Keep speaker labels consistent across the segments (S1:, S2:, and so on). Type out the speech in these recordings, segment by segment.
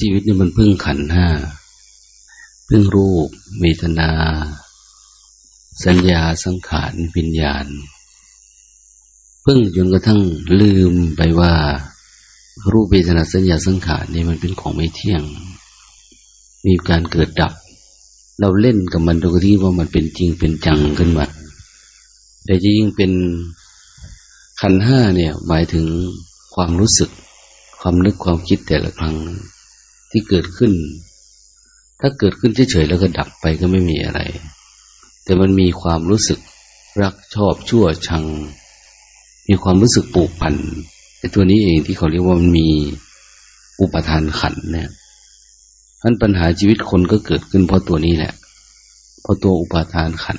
S1: ชีวิตนี่มันพึ่งขันห้า พึ่งรูปเวทนา สัญญาสังขารวิญญาณ พึ่งจนกระทั่งลืมไปว่า รูปเวทนาสัญญาสังขารนี่มันเป็นของไม่เที่ยง มีการเกิดดับ เราเล่นกับมันโดยที่ว่ามันเป็นจริงเป็นจังขึ้นมาแต่จริงเป็นขันห้าเนี่ยหมายถึงความรู้สึกความนึกความคิดแต่ละครั้ง ที่เกิดขึ้น ถ้าเกิดขึ้นเฉยๆแล้วก็ดับไปก็ไม่มีอะไร แต่มันมีความรู้สึกรักชอบชั่วชัง มีความรู้สึกปูกพันไอ้ตัวนี้เองที่เขาเรียกว่ามันมีอุปทานขันเนี่ยนั้นปัญหาชีวิตคนก็เกิดขึ้นเพราะตัวนี้แหละ เพราะตัวอุปทานขัน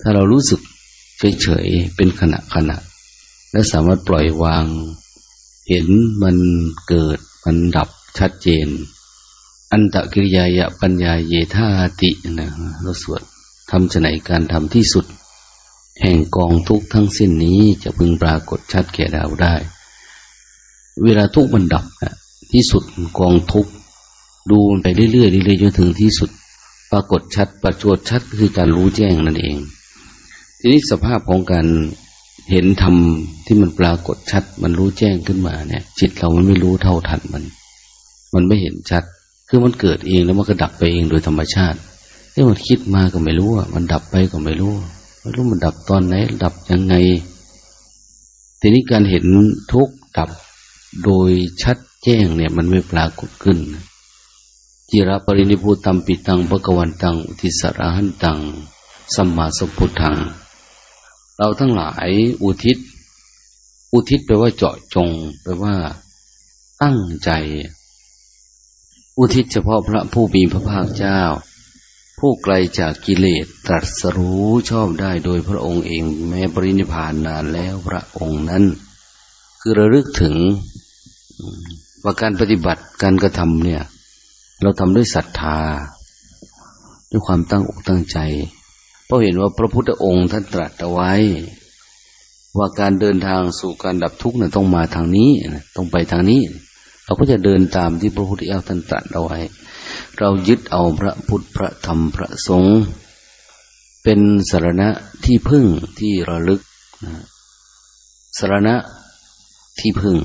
S1: ถ้าเรารู้สึกเฉยๆเป็นขณะขณะ และสามารถปล่อยวาง เห็นมันเกิดมันดับ ชัดเจน อันตะกิริยายะปัญญาเยธาตินะเราสวดทำจะไหนการทำที่สุด แห่งกองทุกทั้งสิ้นนี้จะพึงปรากฏชัดแก่เราได้ เวลาทุกมันดับนะที่สุดกองทุกดูมันไปเรื่อยๆเรื่อยๆจนถึงที่สุด ปรากฏชัดประจวดชัดคือการรู้แจ้งนั่นเอง ทีนี้สภาพของการเห็นธรรมที่มันปรากฏชัด มันรู้แจ้งขึ้นมาเนี่ย จิตเรามันไม่รู้เท่าทันมัน มันไม่เห็นชัด คือมันเกิดเองแล้วมันก็ดับไปเองโดยธรรมชาติที่มันคิดมาก็ไม่รู้อะมันดับไปก็ไม่รู้ไม่รู้มันดับตอนไหน ดับยังไง ทีนี้การเห็นทุกดับโดยชัดแจ้งเนี่ย มันไม่ปรากฏขึ้นจิรปรินิพุตัมปิตังปะกวันตัง อุทิสระหันตังสัมมาสัพพุทัง เราทั้งหลายอุทิศ อุทิศแปลว่าเจาะจง แปลว่า ตั้งใจ อุทิศเฉพาะพระผู้มีพระภาคเจ้า ผู้ไกลจากกิเลสตรัสรู้ชอบได้โดยพระองค์เองแม้ปรินิพานนานแล้วพระองค์นั้น คือระลึกถึงว่าการปฏิบัติการกระทำเนี่ย เราทำด้วยศรัทธา ด้วยความตั้งอกตั้งใจ เพราะเห็นว่าพระพุทธองค์ท่านตรัสเอาไว้ ว่าการเดินทางสู่การดับทุกข์นะต้องมาทางนี้ต้องไปทางนี้ เราก็จะเดินตามที่พระพุทธเจ้าท่านตรัสเอาไว้ เรายึดเอาพระพุทธพระธรรมพระสงฆ์เป็นสารณะที่พึ่งที่ระลึกสารณะที่พึ่ง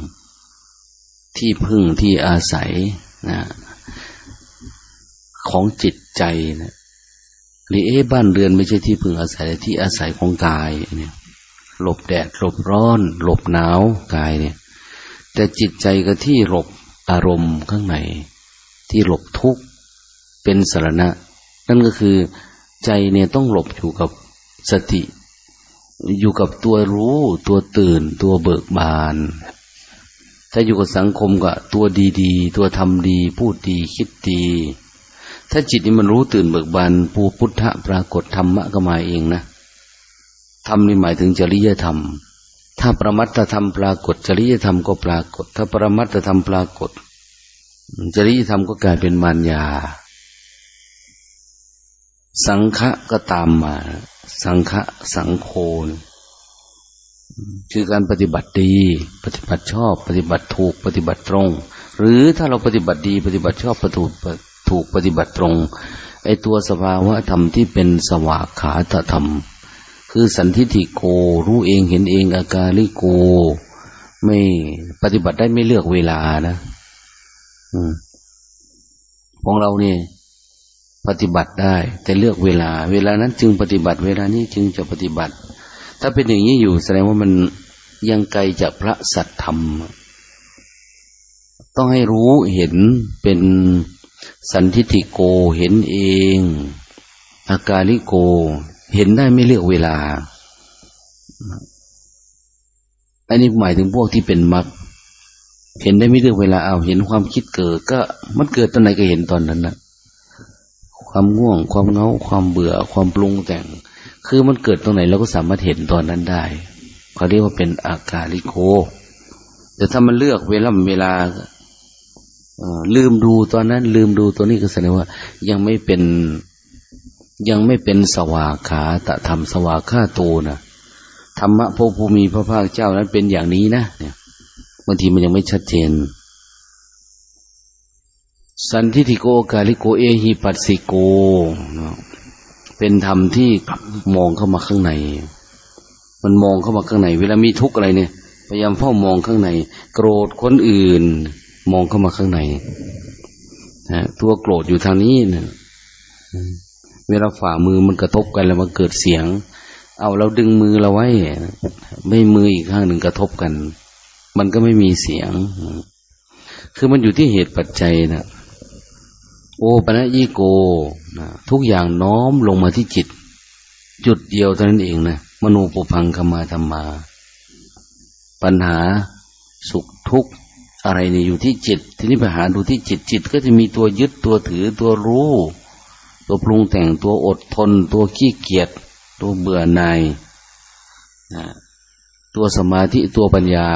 S1: ที่พึ่งที่อาศัยนะของจิตใจนะหรือเอ๊บ้านเรือนไม่ใช่ที่พึ่งอาศัยที่อาศัยของกายเนี่ยหลบแดดหลบร้อน หลบหนาวกายเนี่ย แต่จิตใจก็ที่หลบอารมณ์ข้างใน ที่หลบทุกข์เป็นสารณะ นั่นก็คือใจเนี่ยต้องหลบอยู่กับสติ อยู่กับตัวรู้ตัวตื่น ตัวเบิกบาน ถ้าอยู่กับสังคมก็ตัวดีๆ ตัวทำดี พูดดีคิดดี ถ้าจิตนี่มันรู้ตื่นเบิกบานปูพุทธะปรากฏธรรมะก็มาเองนะธรรมนี่หมายถึงจริยธรรม ถ้าประมัตธรรมปรากฏ จริยธรรมก็ปรากฏ ถ้าประมัตธรรมปรากฏ จริยธรรมก็กลายเป็นมารยา สังฆะก็ตามมา สังฆะสังโฆคือการปฏิบัติดี ปฏิบัติชอบ ปฏิบัติถูก ปฏิบัติตรง หรือถ้าเราปฏิบัติดี ปฏิบัติชอบปฏิบัติถูกปฏิบัติตรง ไอตัวสภาวะธรรมที่เป็นสวากขาธรรม คือสันทิฐิโก รู้เองเห็นเองอาการลิโก ไม่ปฏิบัติได้ไม่เลือกเวลานะอของเราเนี่ยปฏิบัติได้ แต่เลือกเวลา เวลานั้นจึงปฏิบัติ เวลานี้จึงจะปฏิบัติ ถ้าเป็นอย่างนี้อยู่ แสดงว่ามันยังไกลจากพระสัตธรรม ต้องให้รู้เห็นเป็นสันทิฐิโกเห็นเอง อาการลิโก เห็นได้ไม่เลือกเวลา อันนี้หมายถึงพวกที่เป็นมรรคเห็นได้ไม่เลือกเวลาเอาเห็นความคิดเกิด ก็มันเกิดตอนไหนก็เห็นตอนนั้นนะความง่วง ความเงาความเบื่อ ความปรุงแต่ง คือมันเกิดตรงไหนเราก็สามารถเห็นตอนนั้นได้เขาเรียกว่าเป็นอาการลิโก แต่ถ้ามันเลือกเวลาเวลาลืมดูตอนนั้น ลืมดูตัวนี้ก็แสดงว่า ยังไม่เป็น ยังไม่เป็นสวากขาตะธรรมสวากขาโตนะธรรมะพระภูมิพระภาคเจ้านั้นเป็นอย่างนี้นะเนี่ยบางทีมันยังไม่ชัดเจน สันทิฐิโกกาลิโกเอหิปัสสิโก เป็นธรรมที่มองเข้ามาข้างใน มันมองเข้ามาข้างใน เวลามีทุกข์อะไรเนี่ย พยายามเฝ้ามองข้างใน โกรธคนอื่น มองเข้ามาข้างในนะตัวโกรธอยู่ทางนี้นะ เวลาฝ่ามือมันกระทบกันแล้วมันเกิดเสียง เอาเราดึงมือเราไว้ ไม่มืออีกข้างหนึ่งกระทบกัน มันก็ไม่มีเสียง คือมันอยู่ที่เหตุปัจจัยนะโอปะนะยิโกนะทุกอย่างน้อมลงมาที่จิต จุดเดียวเท่านั้นเองนะมโนปุพังคมาธรรมา ปัญหาสุขทุกข์อะไรเนี่ยอยู่ที่จิต ทีนี้ไปหาดูที่จิตจิตก็จะมีตัวยึดตัวถือตัวรู้ ตัวปรุงแต่งตัวอดทน ตัวขี้เกียจตัวเบื่อหน่ายนะตัวสมาธิตัวปัญญา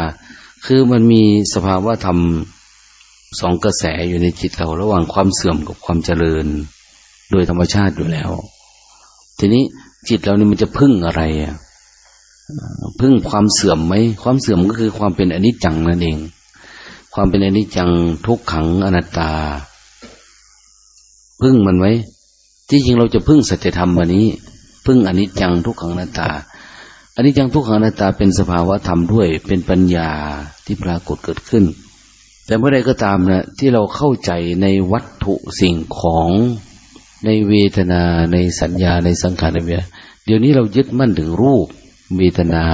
S1: คือมันมีสภาวะธรรมสองกระแสอยู่ในจิตเราระหว่างความเสื่อมกับความเจริญ โดยธรรมชาติอยู่แล้ว ทีนี้จิตเรานี่มันจะพึ่งอะไรอะพึ่งความเสื่อมไหมความเสื่อมก็คือความเป็นอนิจจังนั่นเอง ความเป็นอนิจจังทุกขังอนัตตา พึ่งมันไว้ ที่จริงเราจะพึ่งสัจธรรมวันนี้ พึ่งอนิจจังทุกขังนัตตาอนิจจังทุกขังนัตตาเป็นสภาวะธรรมด้วย เป็นปัญญาที่ปรากฏเกิดขึ้น แต่เมื่อใดก็ตามนะที่เราเข้าใจในวัตถุสิ่งของในเวทนาในสัญญาในสังขารในเวทเดี๋ยวนี้เรายึดมั่นถึงรูปเวทนา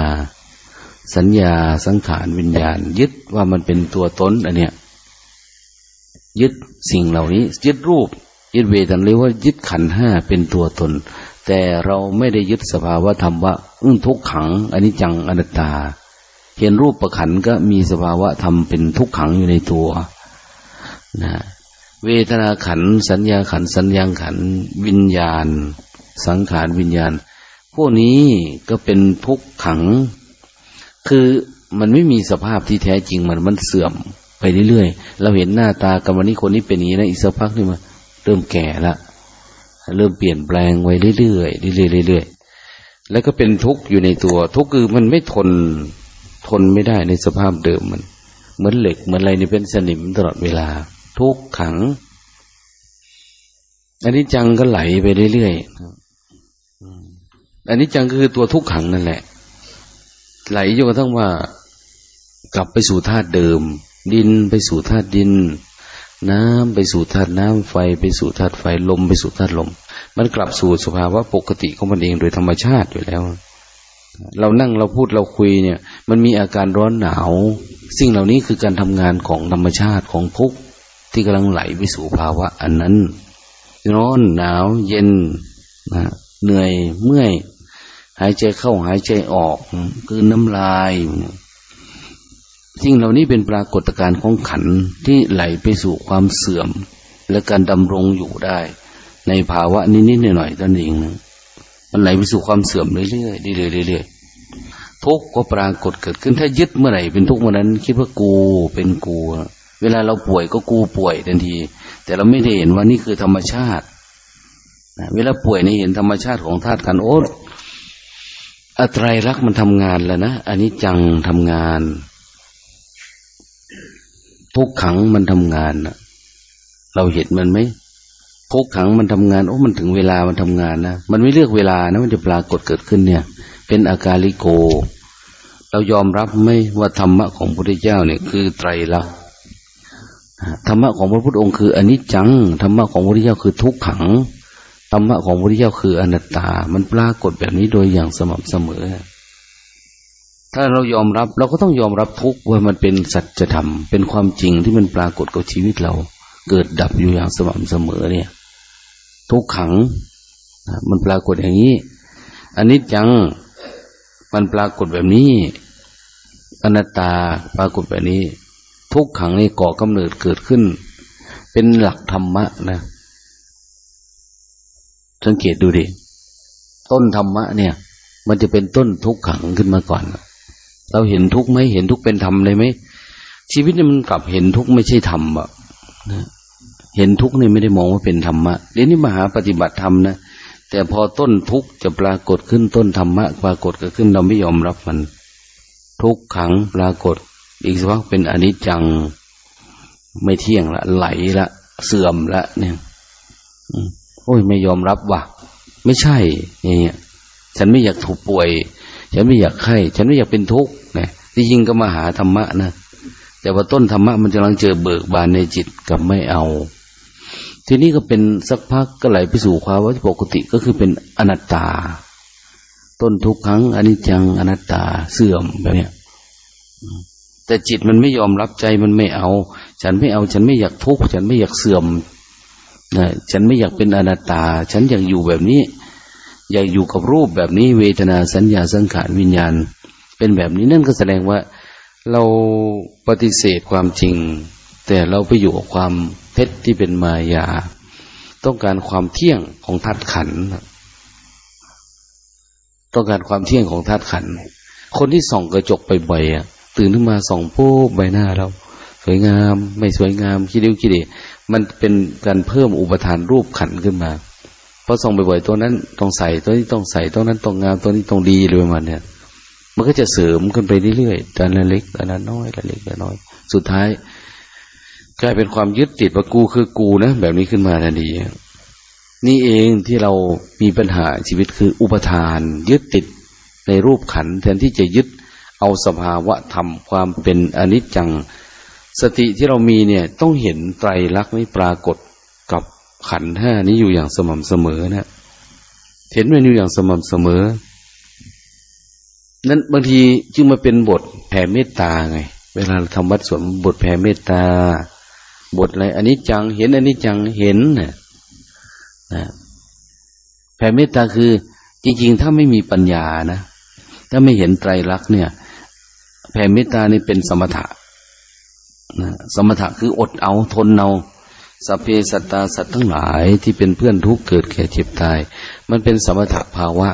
S1: สัญญาสังขารวิญญาณ ยึดว่ามันเป็นตัวตนอันเนี้ยยึดสิ่งเหล่านี้ ยึดรูป ยึดเวทันเรียกว่ายึดขันห้าเป็นตัวตน แต่เราไม่ได้ยึดสภาวะธรรมว่าอึ้งทุกขังอันนี้จังอนัตตา เห็นรูปประขันก็มีสภาวะธรรมเป็นทุกขังอยู่ในตัวนะเวทนาขัน สัญญาขัน สัญญาขัน วิญญาณ สังขารวิญญาณ พวกนี้ก็เป็นทุกขัง คือมันไม่มีสภาพที่แท้จริงมันมันเสื่อมไปเรื่อยๆ เราเห็นหน้าตากันวันนี้คนนี้เป็นอย่างนี้นะอีกสักพักนี่มา เริ่มแก่ละเริ่มเปลี่ยนแปลงไว้เรื่อยๆเรื่อยๆเรื่อยๆแล้วก็เป็นทุกข์อยู่ในตัว ทุกข์คือมันไม่ทนทนไม่ได้ในสภาพเดิมมัน เหมือนเหล็กเหมือนอะไรนี่เป็นสนิมตลอดเวลา ทุกขังอันนี้จังก็ไหลไปเรื่อยๆอันนี้จังก็คือตัวทุกขังนั่นแหละ ไหลจนกระทั่งว่ากลับไปสู่ธาตุเดิม ดินไปสู่ธาตุดิน น้ำไปสู่ธาตุน้ำไฟไปสู่ธาตุไฟลมไปสู่ธาตุลม มันกลับสู่สภาวะปกติของมันเองโดยธรรมชาติอยู่แล้ว เรานั่งเราพูดเราคุยเนี่ย มันมีอาการร้อนหนาว สิ่งเหล่านี้คือการทำงานของธรรมชาติของทุกที่กำลังไหลไปสู่ภาวะอันนั้น ร้อนหนาว เย็นนะเหนื่อยเมื่อย หายใจเข้าหายใจออก คือน้ำลาย สิ่งเหล่านี้เป็นปรากฏการณ์ของขันที่ไหลไปสู่ความเสื่อม และการดำรงอยู่ได้ ในภาวะนิดๆหน่อยๆตนเองนะมันไหลไปสู่ความเสื่อมเรื่อยๆเรื่อยๆเรื่อยๆทุกข์ก็ปรากฏเกิดขึ้นถ้ายึดเมื่อไหร่เป็นทุกข์เมื่อนั้น คิดว่ากูเป็นกู เวลาเราป่วยก็กูป่วยทันที แต่เราไม่ได้เห็นว่านี่คือธรรมชาติเวลาป่วยนี่เห็นธรรมชาติของธาตุกันโอ๊ตอัตรัยรักมันทำงานแล้วนะอันนี้จังทำงาน ทุกขังมันทำงานนะเราเห็นมันไหมทุกขังมันทำงานโอ้มันถึงเวลามันทำงานนะมันไม่เลือกเวลานะมันจะปรากฏเกิดขึ้นเนี่ย เป็นอาการลิโก เรายอมรับไหมว่าธรรมะของพระพุทธเจ้าเนี่ยคือไตรลักษณ์ธรรมะของพระพุทธองค์คืออนิจจังธรรมะของพระพุทธเจ้าคือทุกขังธรรมะของพระพุทธเจ้าคืออนัตตา มันปรากฏแบบนี้โดยอย่างสม่ำเสมอ ถ้าเรายอมรับเราก็ต้องยอมรับทุกว่ามันเป็นสัจธรรม เป็นความจริงที่มันปรากฏกับชีวิตเรา เกิดดับอยู่อย่างสม่ำเสมอเนี่ย ทุกขังมันปรากฏอย่างนี้อันนี้จังมันปรากฏแบบนี้อนัตตาปรากฏแบบนี้ ทุกขังนี่ก่อกำเนิดเกิดขึ้น เป็นหลักธรรมะนะ สังเกตดูดิต้นธรรมะเนี่ย มันจะเป็นต้นทุกขังขึ้นมาก่อน เราเห็นทุกไหมเห็นทุกเป็นธรรมเลยไหมชีวิตนี่มันกลับเห็นทุกไม่ใช่ธรรมอะนะเห็นทุกข์นี่ไม่ได้มองว่าเป็นธรรมะเดี๋ยวนี้มาหาปฏิบัติธรรมนะแต่พอต้นทุกข์จะปรากฏขึ้นต้นธรรมะปรากฏกิดขึ้นเราไม่ยอมรับมัน ทุกขังปรากฏ อีกสักพักเป็นอนิจจังไม่เที่ยงละไหลละ เสื่อมละ เนี่ยโอ้ยไม่ยอมรับว่ะไม่ใช่อย่างเงี้ยฉันไม่อยากถูกป่วย ฉันไม่อยากไข้ ฉันไม่อยากเป็นทุกข์ นะที่จริงก็มาหาธรรมะนะแต่ว่าต้นธรรมะมันกำลังเจอเบิกบานในจิตกับไม่เอา ทีนี้ก็เป็นสักพักก็ไหลไปสู่ความว่าปกติก็คือเป็นอนัตตา ต้นทุกครั้งอนิจจังอนัตตาเสื่อมแบบนี้แต่จิตมันไม่ยอมรับใจมันไม่เอา ฉันไม่เอาฉันไม่อยากทุกข์ฉันไม่อยากเสื่อมนะฉันไม่อยากเป็นอนัตตา ฉันอยากอยู่แบบนี้ อยากอยู่กับรูปแบบนี้เวทนาสัญญาสังขารวิญญาณ เป็นแบบนี้นั่นก็แสดงว่าเราปฏิเสธความจริง แต่เราไปอยู่กับความเท็จที่เป็นมายา ต้องการความเที่ยงของธาตุขันต้องการความเที่ยงของธาตุขันคนที่ส่องกระจกไปบ่อยอะตื่นขึ้นมาส่องปุ๊บใบหน้าเรา สวยงามไม่สวยงามคิดดิ้วคิดดีมันเป็นการเพิ่มอุปทานรูปขันขึ้นมาพอส่องบ่อยๆตัวนั้นต้องใส่ตัวนี้ต้องใส่ตัวนั้นต้องงามตัวนี้ต้องดีเลยประมาณเนี้ย มันก็จะเสริมขึ้นไปเรื่อยๆตอนละเล็กตอนละน้อยละเล็กละน้อย สุดท้าย กลายเป็นความยึดติดว่ากูคือกูนะแบบนี้ขึ้นมาทันทีนี่เองที่เรามีปัญหาชีวิตคืออุปทาน ยึดติดในรูปขันแทนที่จะยึดเอาสภาวะธรรมความเป็นอนิจจัง สติที่เรามีเนี่ยต้องเห็นไตรลักษณ์นี้ปรากฏกับขันห้านี้อยู่อย่างสม่ำเสมอนะเห็นมันอยู่อย่างสม่ำเสมอ นั้นบางทีจึงมาเป็นบทแผ่เมตตาไง เวลาทำวัดสวดบทแผ่เมตตา บทอะไรอันนี้จังเห็น อันนี้จังเห็นนะนะแผ่เมตตาคือ จริง ๆ ถ้าไม่มีปัญญานะ ถ้าไม่เห็นไตรลักษณ์เนี่ย แผ่เมตตานี่เป็นสมถะนะสมถะคืออดเอาทนเอาสัพเพสัตตาสัตว์ทั้งหลายที่เป็นเพื่อนทุกเกิดแก่เจ็บตาย มันเป็นสมถะภาวะ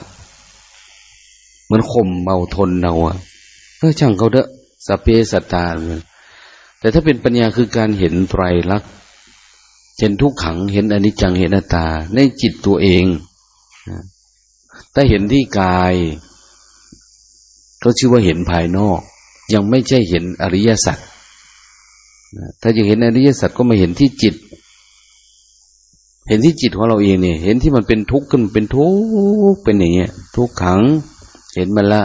S1: เหมือนข่มเมาทนเราอะก็ช่างเขาเด้อสเปสตาแต่ถ้าเป็นปัญญาคือการเห็นไตรลักษณ์เห็นทุกขังเห็นอนิจจังเห็นอนัตตา ในจิตตัวเองถ้าเห็นที่กายก็ชื่อว่าเห็นภายนอก ยังไม่ใช่เห็นอริยสัจถ้าจะเห็นอริยสัจก็มาเห็นที่จิต เห็นที่จิตของเราเองเนี่ย เห็นที่มันเป็นทุกข์ขึ้นเป็นทุกข์เป็นอย่างเงี้ยทุกขัง เห็นมันละ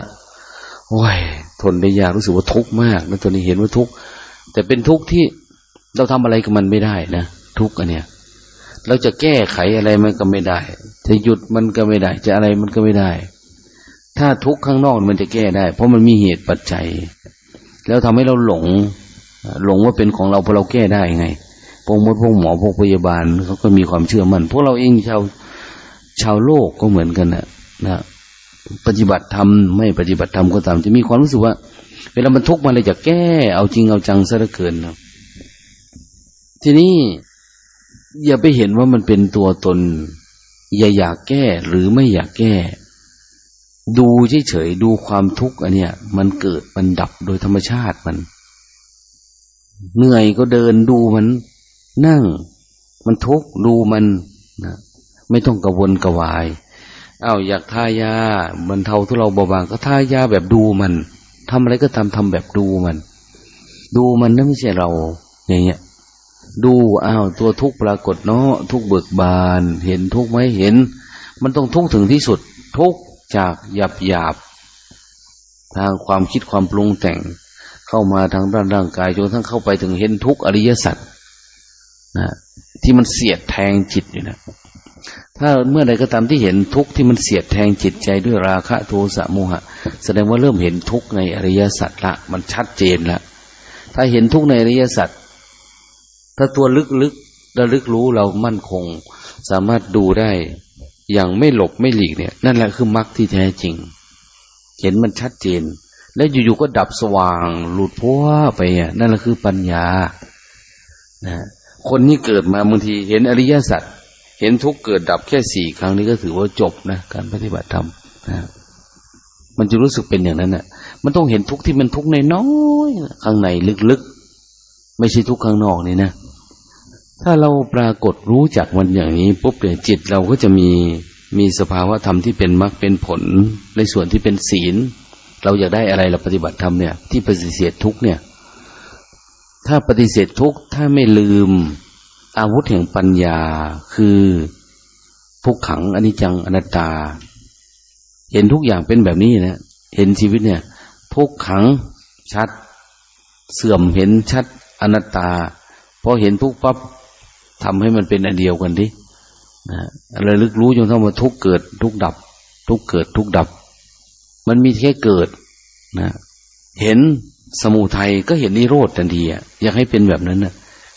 S1: โอ้ยทนได้ยากรู้สึกว่าทุกข์มากแล้วตัวนี้เห็นว่าทุกข์แต่เป็นทุกข์ที่เราทำอะไรกับมันไม่ได้นะทุกข์อันเนี้ยเราจะแก้ไขอะไรมันก็ไม่ได้ จะหยุดมันก็ไม่ได้ จะอะไรมันก็ไม่ได้ ถ้าทุกข์ข้างนอกมันจะแก้ได้ เพราะมันมีเหตุปัจจัย แล้วทำให้เราหลง หลงว่าเป็นของเราพอเราแก้ได้ไงพวกมดพวกหมอพวกพยาบาลเขาก็มีความเชื่อมัน่นพวกเราเองชาวชาวโลกก็เหมือนกันนะนะ ปฏิบัติธรรมไม่ปฏิบัติธรรมก็ตาม จะมีความรู้สึกว่า เวลามันทุกข์มาเลยจะแก้ เอาจริงเอาจังซะเหลือเกินนะทีนี้อย่าไปเห็นว่ามันเป็นตัวตน อย่าอยากแก้หรือไม่อยากแก้ ดูเฉยๆดูความทุกข์อันเนี้ยมันเกิดมันดับโดยธรรมชาติมัน เหนื่อยก็เดินดูมัน นั่ง มันทุกข์ดูมันนะไม่ต้องกระวนกระวาย อา้าวอยากทายาบรรเทาทุเราเบาบางก็ทายาแบบดูมันทำอะไรก็ทำทำแบบดูมัน ดูมันนั่นไม่ใช่เรา อย่างเงี้ย ดูอ้าวตัวทุกข์ปรากฏเนาะทุกเบิกบาน เห็นทุกข์ไหมเห็น มันต้องทุกข์ถึงที่สุด ทุกข์จากหยาบหยาบทางความคิดความปรุงแต่ง เข้ามาทางด้านร่างกายจนทั้งเข้าไปถึงเห็นทุกข์อริยสัจนะที่มันเสียดแทงจิตอยู่นะ ถ้าเมื่อใดก็ตามที่เห็นทุกข์ที่มันเสียดแทงจิตใจด้วยราคะโทสะโมหะ แสดงว่าเริ่มเห็นทุกข์ในอริยสัจละมันชัดเจนละถ้าเห็นทุกข์ในอริยสัจถ้าตัวลึกๆระลึกรู้เรามั่นคง สามารถดูได้อย่างไม่หลบไม่หลีกเนี่ย นั่นแหละคือมรรคที่แท้จริง เห็นมันชัดเจน แล้วอยู่ๆก็ดับสว่าง หลุดพ้วไปอะนั่นแหละคือปัญญานะคนนี้เกิดมาบางทีเห็นอริยสัจ เห็นทุกเกิดดับแค่สี่ครั้งนี้ก็ถือว่าจบนะการปฏิบัติธรรมนะมันจะรู้สึกเป็นอย่างนั้นนะ่ะ มันต้องเห็นทุกที่มันทุกในน้อยข้างในลึกๆ ไม่ใช่ทุกข้างนอกนี่นะ ถ้าเราปรากฏรู้จักมันอย่างนี้ปุ๊บเนี่ยจิตเราก็จะมีมีสภาวะธรรมที่เป็นมรรคเป็นผล ในส่วนที่เป็นศีล เราอยากได้อะไรเราปฏิบัติธรรมเนี่ย ที่ปฏิเสธทุกเนี่ย ถ้าปฏิเสธทุกถ้าไม่ลืม อาวุธแห่งปัญญาคือทุกขังอนิจจังอนัตตา เห็นทุกอย่างเป็นแบบนี้นะเห็นชีวิตเนี่ย ทุกขังชัด เสื่อมเห็นชัดอนัตตาพอเห็นทุกปั๊บทำให้มันเป็นอันเดียวกันดินะอะไรลึกรู้จนทั้งว่าทุกเกิด ทุกดับ ทุกเกิด ทุกดับ มันมีแค่เกิดนะ เห็นสมุทัยก็เห็นนิโรธทันทีอะอยากให้เป็นแบบนั้นนะ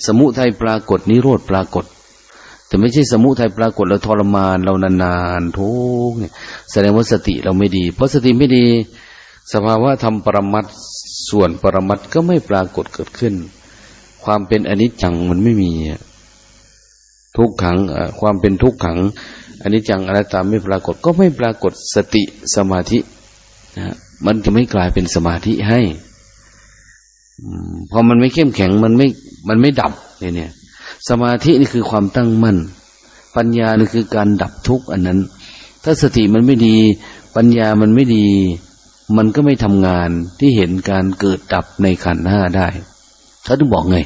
S1: สมุทัยปรากฏนิโรธปรากฏ แต่ไม่ใช่สมุทัยปรากฏแล้วทรมานเรานานๆทุกเนี่ย แสดงว่าสติเราไม่ดี เพราะสติไม่ดี สภาวะธรรมปรมัตส่วนปรมัตก็ไม่ปรากฏเกิดขึ้น ความเป็นอนิจจังมันไม่มีทุกขังความเป็นทุกขังอันนี้จังอะไรตามไม่ปรากฏก็ไม่ปรากฏสติสมาธินะมันจะไม่กลายเป็นสมาธิให้พอมันไม่เข้มแข็งมันไม่ มันไม่ดับเนี่ยเนี่ย สมาธินี่คือความตั้งมั่น ปัญญานี่คือการดับทุกข์อันนั้น ถ้าสติมันไม่ดี ปัญญามันไม่ดี มันก็ไม่ทำงานที่เห็นการเกิดดับในขันธ์ห้าได้เขาถึงบอกไง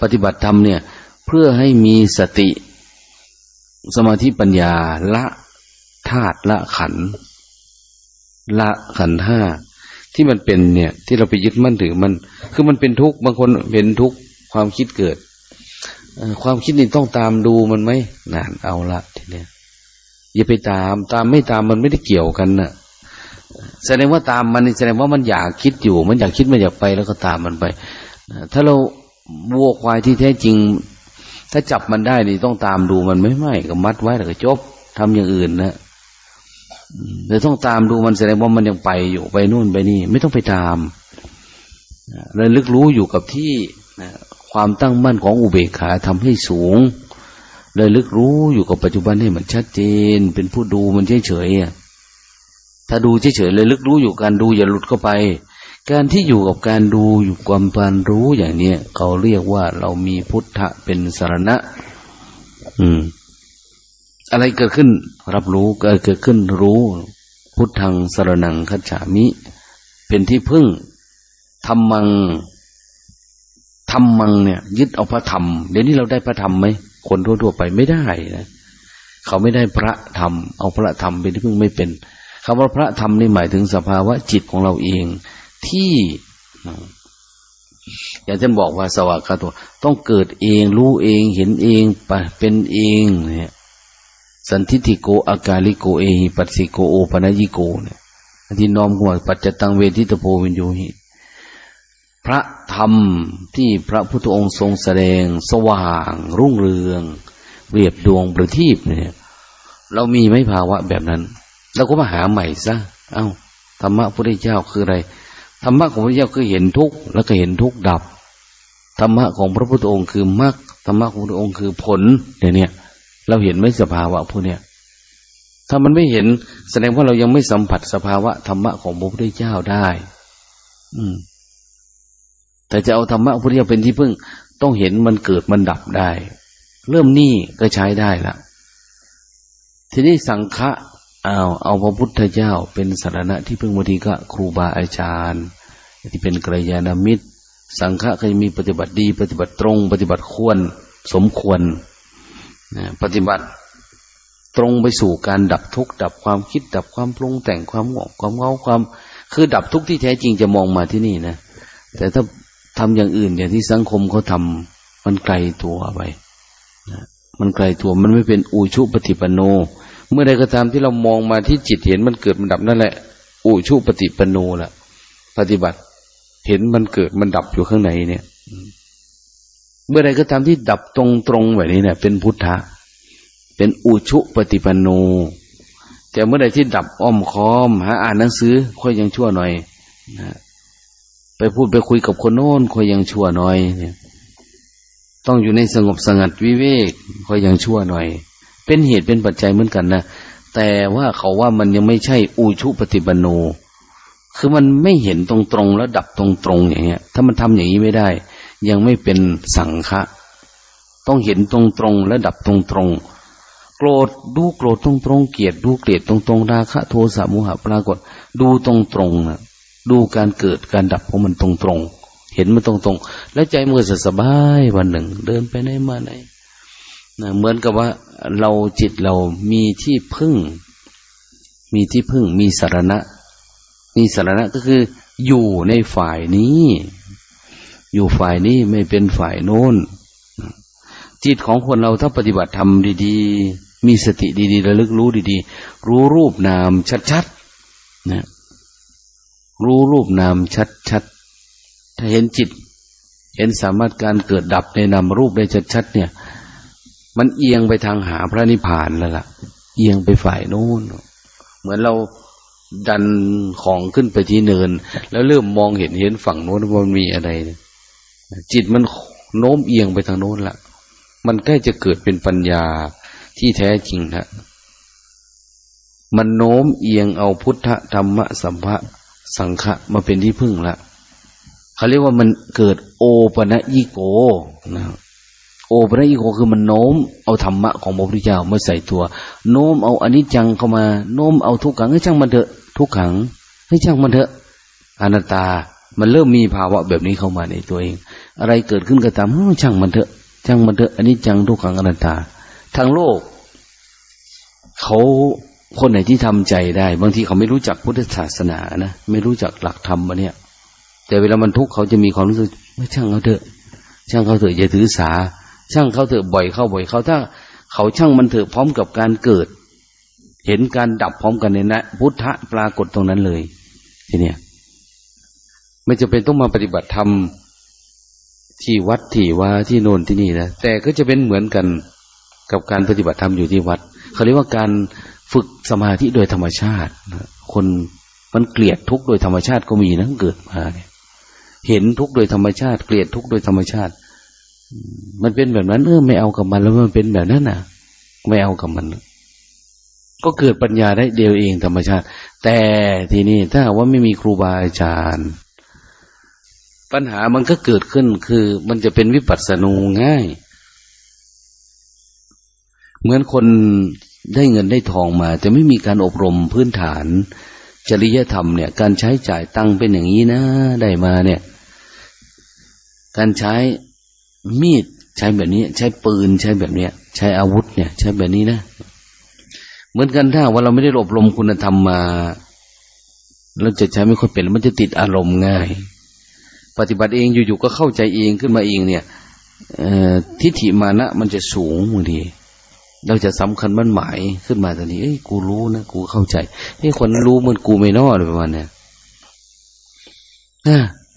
S1: ปฏิบัติธรรมเนี่ย เพื่อให้มีสติ สมาธิปัญญาละธาตุละขัน ละขันห้าที่มันเป็นเนี่ย ที่เราไปยึดมั่นถือมัน คือมันเป็นทุกข์บางคนเป็นทุกข์ ความคิดเกิดความคิดนี่ต้องตามดูมันไหมนานเอาละทีเนี้ยอย่าไปตาม ตามไม่ตามมันไม่ได้เกี่ยวกันนะ่ะ แสดงว่าตามมันแสดงว่ามันอยากคิดอยู่ มันอยากคิดมันอยากไปแล้วก็ตามมันไปถ้าเราวัวควายที่แท้จริง ถ้าจับมันได้นี่ต้องตามดูมันไม่ไม่ก็มัดไว้แล้วก็จบทำอย่างอื่นนะแต่ต้องตามดูมันแสดงว่ามันยังไปอยู่ไปนู่นไปนี่ ไม่ต้องไปตามเลยลึกรู้อยู่กับที่ ความตั้งมั่นของอุเบกขาทำให้สูงเลยลึกรู้อยู่กับปัจจุบันให้มันชัดเจน เป็นผู้ดูมันเฉยเฉยถ้าดูเฉยเฉยเลยลึกรู้อยู่การดูอย่าหลุดเข้าไป การที่อยู่กับการดูอยู่ความปานรู้อย่างเนี้ยเขาเรียกว่าเรามีพุทธะเป็นสารณะ อืม อะไรเกิดขึ้น รับรู้เกิดเกิดขึ้นรู้ พุทธังสารนังคัจฉามิ เป็นที่พึ่งธรรมัง รรมังเนี่ย ยึดเอาพระธรรม เดี๋ยวนี้เราได้พระธรรมไหมคนทั่วๆไปไม่ได้นะเขาไม่ได้พระธรรม เอาพระธรรมเป็นที่พึ่งไม่เป็นคำว่าพระธรรมนี่หมายถึงสภาวะจิตของเราเอง ที่อย่างท่านบอกว่าสวากาตัว ต้องเกิดเอง รู้เอง เห็นเองเป็นเองเนี่ยสันทิติโกอากาลิโกเอหิปัสสิโกโอปนัญิโกเนี่ยที่น้อมหัวปัจจตังเวทิตโพวินโยหิ พระธรรมที่พระพุทธองค์ทรงแสดง สว่าง รุ่งเรือง เรียบดวงประทีปเนี่ย เรามีไหมภาวะแบบนั้นเราก็มาหาใหม่ซะเอา้าธรรมะพระพุทธเจ้าคืออะไรธรรมะของพระพุทธเจ้าคือเห็นทุกข์แล้วก็เห็นทุกข์ดับธรรมะของพระพุทธองค์คือมรรคธรรมะของพระองค์คือผลเนี่ยเราเห็นไหมสภาวะพวกเนี้ยถ้ามันไม่เห็นแสดงว่าเรายังไม่สัมผัสสภาวะธรรมะของพระพุทธเจ้าได้ อืม แต่จะเอาธรรมะพระพุทธเจ้าเป็นที่พึ่ง ต้องเห็นมันเกิดมันดับได้ เริ่มนี่ก็ใช้ได้ละทีนี้สังฆะเอาเอาพระพุทธเจ้า เป็นสารณะที่พึ่งบางทีก็ครูบาอาจารย์ ที่เป็นกัลยาณมิตร สังฆะก็มีปฏิบัติดี ปฏิบัติตรง ปฏิบัติควร สมควรปฏิบัติตรงไปสู่การดับทุกข์ดับความคิด ดับความปรุงแต่งความหงอกความเงาความ คือดับทุกข์ที่แท้จริงจะมองมาที่นี่นะแต่ถ้า ทำอย่างอื่นอย่างที่สังคมเขาทามันไกลตัวไปนะมันไกลตัวมันไม่เป็นอุชุปฏิปโน เมื่อใดก็ตามที่เรามองมาที่จิตเห็นมันเกิดมันดับนั่นแหละอุชุปฏิปโนละปฏิบัติเห็นมันเกิดมันดับอยู่ข้างในเนี่ย เมื่อใดก็ตามที่ดับตรงตรงแบบนี้เนี่ย เป็นพุทธะ เป็นอุชุปฏิปันโน แต่เมื่อใดที่ดับอ้อมค้อมหาอ่านหนังสือค่อยยังชั่วหน่อยนะ ไปพูดไปคุยกับคนโน้นค่อยยังชั่วหน่อยเนี่ยต้องอยู่ในสงบสงัดวิเวกค่อยยังชั่วหน่อย เป็นเหตุเป็นปัจจัยเหมือนกันนะแต่ว่าเขาว่ามันยังไม่ใช่อุชุปฏิปันโน คือมันไม่เห็นตรงๆแล้วดับตรงๆอย่างเงี้ย ถ้ามันทำอย่างนี้ไม่ได้ ยังไม่เป็นสังฆะต้องเห็นตรงตรงและดับตรงตรงโกรธดูโกรธตรงตรงเกลียดดูเกลียดตรงตรงราคะ โทสะโมหะปรากฏ ดูตรงตรงนะ ดูการเกิดการดับของมันตรงตรงเห็นมันตรงตรงแล้วใจมือสบายวันหนึ่ง เดินไปไหนมาไหนนะเหมือนกับว่าเราจิตเรามีที่พึ่ง มีที่พึ่ง มีสารณะ มีสารณะก็คือ อยู่ในฝ่ายนี้ อยู่ฝ่ายนี้ไม่เป็นฝ่ายโน้น จิตของคนเราถ้าปฏิบัติธรรมดีๆ มีสติดีๆระลึกรู้ดีๆ รู้รูปนามชัดๆนะ รู้รูปนามชัดๆถ้าเห็นจิต เห็นสามารถการเกิดดับในนามรูปได้ชัดๆเนี่ย มันเอียงไปทางหาพระนิพพานแล้วล่ะ เอียงไปฝ่ายโน้น เหมือนเราดันของขึ้นไปที่เนิน แล้วเริ่มมองเห็นเห็นฝั่งโน้นว่ามันมีอะไร จิตมันโน้มเอียงไปทางโน้นละมันใกล้จะเกิดเป็นปัญญาที่แท้จริงนะมันโน้มเอียงเอาพุทธธรรมสัมภะ สังฆะมาเป็นที่พึ่งละเขาเรียกว่ามันเกิดโอปะยิโกนะโอปะยิโกคือมันโน้มเอาธรรมะของพระพุทธเจ้ามาใส่ตัว โน้มเอาอนิจจังเข้ามาโน้มเอาทุกขังให้ช่างมันเถอะทุกขังให้ช่างมันเถอะอนัตตามันเริ่มมีภาวะแบบนี้เข้ามาในตัวเอง อะไรเกิดขึ้นก็ตามช่างมันเถอะช่างมันเถอะอันนี้จังทุกขังอนัตตา ทางโลก เขา คนไหนที่ทำใจได้ บางทีเขาไม่รู้จักพุทธศาสนานะไม่รู้จักหลักธรรมอันเนี้ยแต่เวลามันทุกข์เขาจะมีความรู้สึกไม่ช่างเขาเถอะ ช่างเขาเถอะอย่าถือสา ช่างเขาเถอะบ่อยเข้าบ่อยเขาถ้า เขาช่างมันเถอะพร้อมกับการเกิด เห็นการดับพร้อมกันในนะพุทธะปรากฏตรงนั้นเลย ทีเนี้ยไม่จะเป็นต้องมาปฏิบัติธรรมที่วัดที่ว่าที่โน่นที่นี่นะแต่ก็จะเป็นเหมือนกันกับการปฏิบัติธรรมอยู่ที่วัดเขาเรียกว่าการ ฝึกสมาธิโดยธรรมชาติคนมันเกลียดทุกโดยธรรมชาติก็มีนะเกิดมาเนี่ย เห็นทุกโดยธรรมชาติ เกลียดทุกโดยธรรมชาติ มันเป็นแบบนั้น เออไม่เอากับมัน แล้วมันเป็นแบบนั้นน่ะ ไม่เอากับมัน ก็เกิดปัญญาได้เดียวเองธรรมชาติ แต่ทีนี้ถ้าว่าไม่มีครูบาอาจารย์ ปัญหามันก็เกิดขึ้นคือ มันจะเป็นวิปัสสนูง่าย เหมือนคน ได้เงินได้ทองมา แต่ไม่มีการอบรมพื้นฐาน จริยธรรมเนี่ย การใช้จ่ายตังเป็นอย่างนี้นะ ได้มาเนี่ย การใช้มีดใช้แบบนี้ ใช้ปืนใช้แบบเนี้ย ใช้อาวุธเนี่ย ใช้แบบนี้นะ เหมือนกันถ้าว่าเราไม่ได้อบรมคุณธรรมมาเราจะใช้ไม่ค่อยเป็นมันจะติดอารมณ์ง่าย ปฏิบัติเองอยู่ๆก็เข้าใจเองขึ้นมาเองเนี่ยทิฏฐิมานะมันจะสูงบางที เราจะสำคัญมันหมายขึ้นมาตอนนี้เอ้ยกูรู้นะกูเข้าใจเฮ้ยคนรู้เหมือนกูไม่นอเลยประมาณเนี้ย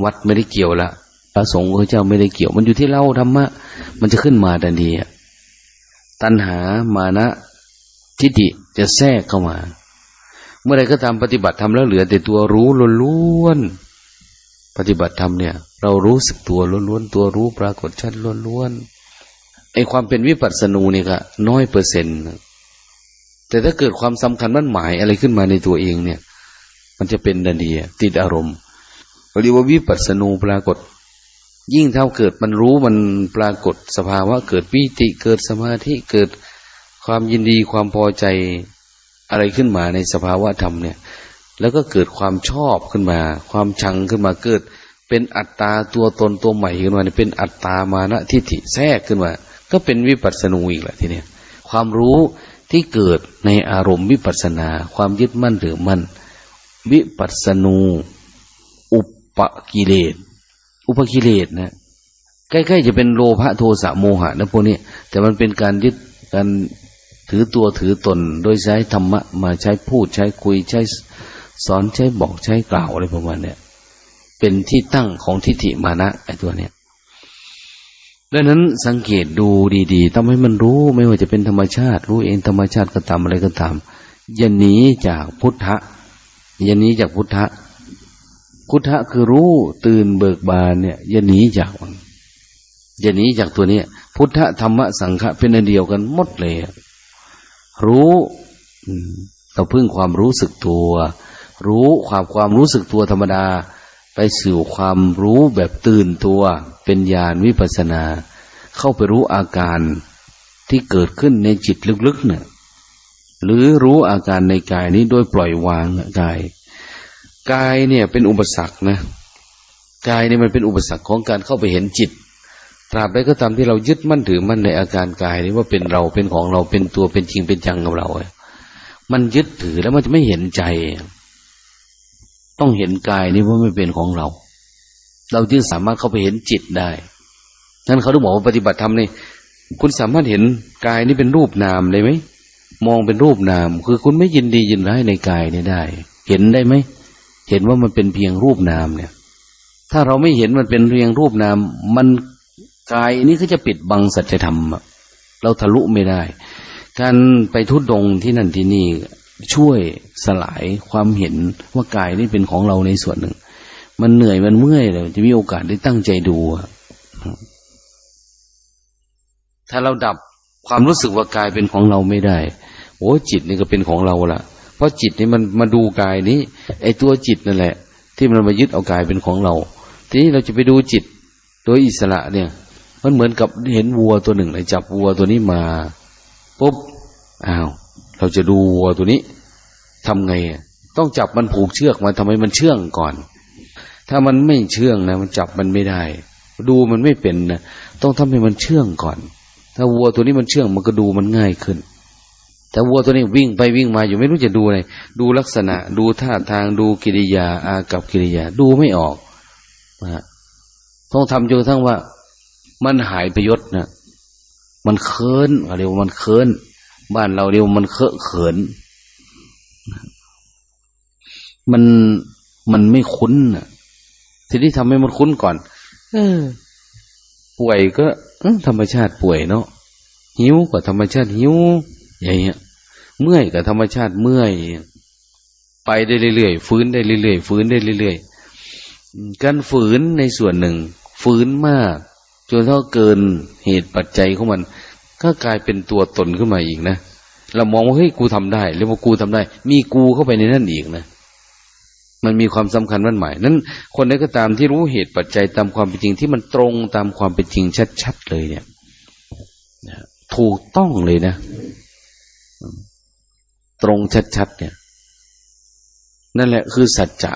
S1: วัดไม่ได้เกี่ยวละพระสงฆ์พระเจ้าไม่ได้เกี่ยว มันอยู่ที่เราธรรมะ มันจะขึ้นมาทันทีตัณหามานะทิฏฐิจะแทรกเข้ามา เมื่อไรก็ตามปฏิบัติทำแล้วเหลือ แต่ตัวรู้ล้วนปฏิบัติธรรมเนี่ย เรารู้สึกตัวล้วนๆตัวรู้ปรากฏชัดล้วนๆ ไอความเป็นวิปัสสนูนี่ก็น้อยเปอร์เซ็นต์แต่ถ้าเกิดความสำคัญมั่นหมายอะไรขึ้นมาในตัวเองเนี่ย มันจะเป็นดันดีติดอารมณ์เรียกว่าวิปัสสนูปรากฏ ยิ่งเท่าเกิดมันรู้มันปรากฏสภาวะเกิดปิติเกิดสมาธิเกิดความยินดีความพอใจอะไรขึ้นมาในสภาวะธรรมเนี่ย แล้วก็เกิดความชอบขึ้นมา ความชังขึ้นมาเกิด เป็นอัตตาตัวตนตัวใหม่ขึ้นมาเป็นอัตตามานะทิฏฐิแทรกขึ้นมา ก็เป็นวิปัสสนูอีกแหละทีเนี้ยความรู้ที่เกิดในอารมณ์วิปัสสนา ความยึดมั่นหรือมั่นวิปัสสนู อุปกิเลสอุปกิเลสนะใกล้ๆจะเป็นโลภะโทสะโมหะนะพวกนี้แต่มันเป็นการยึดการถือตัวถือตน โดยใช้ธรรมะมาใช้พูดใช้คุยใช้สอนใช้บอกใช้กล่าวอะไรประมาณเนี้ยเป็นที่ตั้งของทิฏฐิมานะไอ้ตัวเนี้ย ดังนั้นสังเกตดูดีๆต้องให้มันรู้ไม่ว่าจะเป็นธรรมชาติ รู้เองธรรมชาติก็ตามอะไรก็ตามอย่าหนีจากพุทธะอย่าหนีจากพุทธะพุทธะคือรู้ตื่นเบิกบานเนี่ยอย่าหนีจากมันอย่าหนีจากตัวนี้พุทธธรรมะสังฆะเป็นอันเดียวกันหมดเลย รู้เราพึ่งความรู้สึกตัว รู้ความความรู้สึกตัวธรรมดา ไปสู่ความรู้แบบตื่นตัว เป็นญาณวิปัสนา เข้าไปรู้อาการที่เกิดขึ้นในจิตลึกๆเนี่ยหรือรู้อาการในกายนี้โดยปล่อยวางกายกายเนี่ยเป็นอุปสรรคนะกายเนี่ยมันเป็นอุปสรรคของการเข้าไปเห็นจิต ตราบใดก็ตามที่เรายึดมั่นถือมั่นในอาการกายนี้ว่าเป็นเราเป็นของเราเป็นตัวเป็นจริงเป็นจังกับเรา มันยึดถือแล้วมันจะไม่เห็นใจ ต้องเห็นกายนี้ว่าไม่เป็นของเรา เราจึงสามารถเข้าไปเห็นจิตได้นั้นเขาต้องบอกว่าปฏิบัติธรรมนี่คุณสามารถเห็นกายนี้เป็นรูปนามเลยไหมมองเป็นรูปนาม คือคุณไม่ยินดียินร้ายในกายนี้ได้ เห็นได้ไหมเห็นว่ามันเป็นเพียงรูปนามเนี่ย ถ้าเราไม่เห็นมันเป็นเพียงรูปนาม มันกายนี้ก็จะปิดบังสัจธรรมเราทะลุไม่ได้ การไปทุดดงที่นั่นที่นี่ ช่วยสลายความเห็นว่ากายนี่เป็นของเราในส่วนหนึ่ง มันเหนื่อยมันเมื่อยเลยจะมีโอกาสได้ตั้งใจดูถ้าเราดับความรู้สึกว่ากายเป็นของเราไม่ได้ โอ้จิตนี่ก็เป็นของเราละเพราะจิตนี่มันมาดูกายนี้ ไอ้ตัวจิตนั่นแหละ ที่มันมายึดเอากายเป็นของเรา ทีนี้เราจะไปดูจิตโดยอิสระเนี่ย มันเหมือนกับเห็นวัวตัวหนึ่งเลยจับวัวตัวนี้มาปุ๊บอ้าว เราจะดูวัวตัวนี้ทำไงต้องจับมันผูกเชือกมาทำไมมันเชื่องก่อน ถ้ามันไม่เชื่องนะ มันจับมันไม่ได้ ดูมันไม่เป็นนะต้องทำให้มันเชื่องก่อน ถ้าวัวตัวนี้มันเชื่องมันก็ดูมันง่ายขึ้น แต่วัวตัวนี้วิ่งไปวิ่งมาอยู่ไม่รู้จะดูอะไรดูลักษณะ ดูท่าทางดูกิริยาอากับกิริยา ดูไม่ออกนะต้องทำจนกระทั่งว่า มันหายประยศนะมันเคินเรียว่ามันเคิน บ้านเราเรียกว่ามันเคอะเขิน มันมันไม่คุ้นอะ ทีนี้ทำให้มันคุ้นก่อน เออ ป่วยก็ธรรมชาติป่วยเนาะหิวก็ธรรมชาติหิวอย่างเงี้ยเมื่อยก็ธรรมชาติเมื่อยไปได้เรื่อยๆฟื้นได้เรื่อยๆฟื้นได้เรื่อยๆการฝืนในส่วนหนึ่ง ฝืนมากจนเท่าเกินเหตุปัจจัยของมัน ก็กลายเป็นตัวตนขึ้นมาอีกนะเรามองว่าเฮ้ยกูทำได้หรือว่ากูทำได้ มีกูเข้าไปในนั่นอีกนะมันมีความสำคัญมันหมายนั้นคนใดก็ตามที่รู้เหตุปัจจัยตามความเป็นจริงที่มันตรงตามความเป็นจริงชัดๆเลยเนี่ยถูกต้องเลยนะ ตรงชัดๆเนี่ย นั่นแหละคือสัจจะ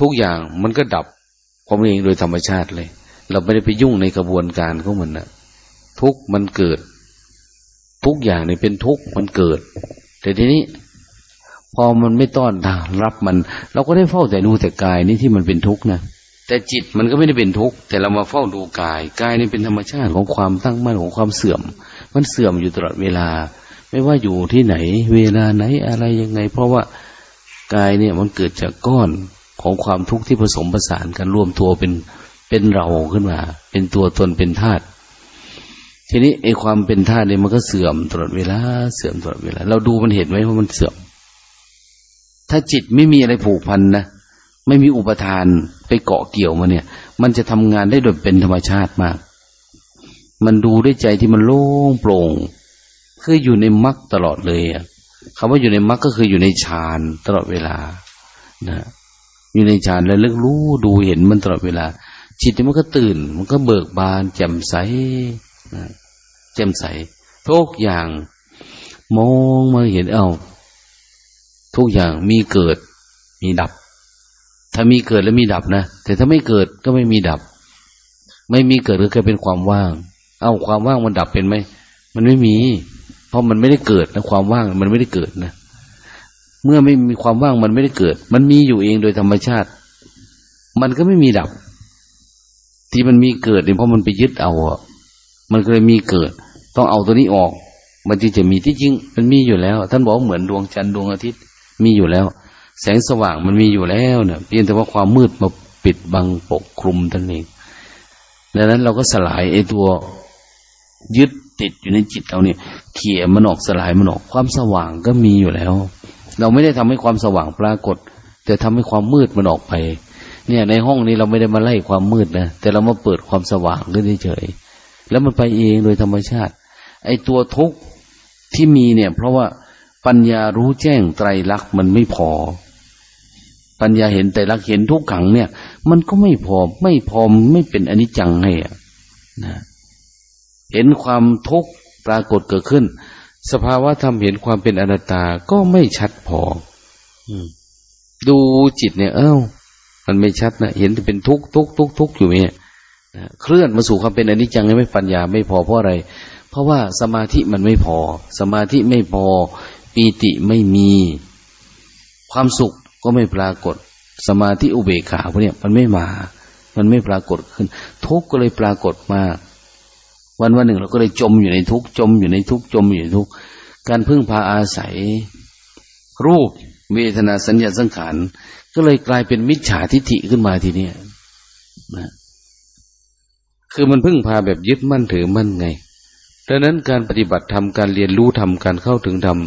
S1: ทุกอย่างมันก็ดับความเองโดยธรรมชาติเลย เราไม่ได้ไปยุ่งในกระบวนการของมันนะ ทุกมันเกิด ทุกอย่างเนี่ยเป็นทุกมันเกิด แต่ทีนี้ พอมันไม่ต้อนรับมัน เราก็ได้เฝ้าแต่ดูแต่กายนี่ที่มันเป็นทุกข์นะแต่จิตมันก็ไม่ได้เป็นทุกข์แต่เรามาเฝ้าดูกายกายนี่เป็นธรรมชาติของความตั้งมั่นของความเสื่อม มันเสื่อมอยู่ตลอดเวลา ไม่ว่าอยู่ที่ไหน เวลาไหนอะไรยังไง เพราะว่ากายเนี่ยมันเกิดจากก้อนของความทุกข์ที่ผสมผสานกันรวมตัวเป็นเป็นเราขึ้นมา เป็นตัวตนเป็นธาตุ ทีนี้ไอ้ความเป็นธาตุเนี่ยมันก็เสื่อมตลอดเวลาเสื่อมตลอดเวลา เราดูมันเห็นไหมว่ามันเสื่อม ถ้าจิตไม่มีอะไรผูกพันนะไม่มีอุปทานไปเกาะเกี่ยวมาเนี่ย มันจะทำงานได้โดยเป็นธรรมชาติมาก มันดูด้วยใจที่มันโล่งโปร่งคืออยู่ในมรรคตลอดเลยอะคำว่าอยู่ในมรรคก็คืออยู่ในฌานตลอดเวลานะอยู่ในฌานแล้วเลิกรู้ดูเห็นมันตลอดเวลา จิตมันก็ตื่น มันก็เบิกบานแจ่มใส แจ่มใส ทุกอย่างมองมาเห็นเอา ทุกอย่างมีเกิด มีดับ ถ้ามีเกิดแล้วมีดับนะ แต่ถ้าไม่เกิดก็ไม่มีดับ ไม่มีเกิดก็แค่เป็นความว่าง เอาความว่างมันดับเป็นไหมมันไม่มี เพราะมันไม่ได้เกิดนะความว่างมันไม่ได้เกิดนะ เมื่อไม่มีความว่างมันไม่ได้เกิด มันมีอยู่เองโดยธรรมชาติ มันก็ไม่มีดับ ที่มันมีเกิดเนี่ยเพราะมันไปยึดเอาอะมันก็เลยมีเกิด ต้องเอาตัวนี้ออก มันจึงจะมีที่จริง มันมีอยู่แล้ว ท่านบอกเหมือนดวงจันทร์ดวงอาทิตย์มีอยู่แล้ว แสงสว่างมันมีอยู่แล้วเนี่ยเพียงแต่ว่าความมืดมาปิดบังปกคลุมท่านเองดังนั้นเราก็สลายไอ้ตัวยึดติดอยู่ในจิตเราเนี่ยเขี่ยมันออกสลายมันออกความสว่างก็มีอยู่แล้ว เราไม่ได้ทำให้ความสว่างปรากฏ แต่ทำให้ความมืดมันออกไป เนี่ย ในห้องนี้เราไม่ได้มาไล่ความมืดนะแต่เรามาเปิดความสว่างขึ้นเฉยแล้วมันไปเองโดยธรรมชาติ ไอ้ตัวทุกข์ที่มีเนี่ย เพราะว่าปัญญารู้แจ้งไตรลักษณ์มันไม่พอ ปัญญาเห็นไตรลักษณ์เห็นทุกขังเนี่ย มันก็ไม่พอไม่พอไม่เป็นอนิจจังให้นะเห็นความทุกข์ปรากฏเกิดขึ้น สภาวะธรรมเห็นความเป็นอนัตตาก็ไม่ชัดพอดูจิตเนี่ย เอ้า มันไม่ชัดนะเห็นเป็นทุกข์ทุกข์ทุกข์ทุกข์อยู่เนี่ยเคลื่อนมาสู่ความเป็นอนิจจังไม่ปัญญาไม่พอเพราะอะไร เพราะว่าสมาธิมันไม่พอ สมาธิไม่พอ ปีติไม่มี ความสุขก็ไม่ปรากฏ สมาธิอุเบกขาพวกนี้มันไม่มา มันไม่ปรากฏขึ้น ทุกข์ก็เลยปรากฏมาก วันวันหนึ่งเราก็เลยจมอยู่ในทุกข์จมอยู่ในทุกข์จมอยู่ในทุกข์การพึ่งพาอาศัย รูปเวทนาสัญญาสังขารก็เลยกลายเป็นมิจฉาทิฏฐิขึ้นมาทีนี้นะคือมันพึ่งพาแบบยึดมั่นถือมั่นไง ดังนั้นการปฏิบัติธรรมการเรียนรู้ธรรมการเข้าถึงธรรม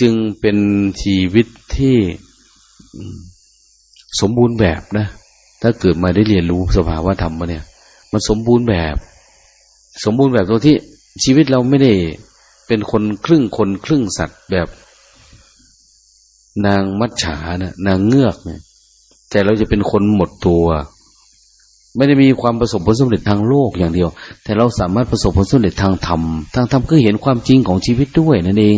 S1: จึงเป็นชีวิตที่สมบูรณ์แบบนะ ถ้าเกิดมาได้เรียนรู้สภาวะธรรมมาเนี่ย มันสมบูรณ์แบบ สมบูรณ์แบบตรงที่ชีวิตเราไม่ได้เป็นคนครึ่งคนครึ่งสัตว์แบบ นางมัจฉานะนางเงือกเนี่ยแต่เราจะเป็นคนหมดตัว ไม่ได้มีความประสบผลสำเร็จทางโลกอย่างเดียว แต่เราสามารถประสบผลสำเร็จทางธรรม ทางธรรมคือเห็นความจริงของชีวิตด้วยนั่นเอง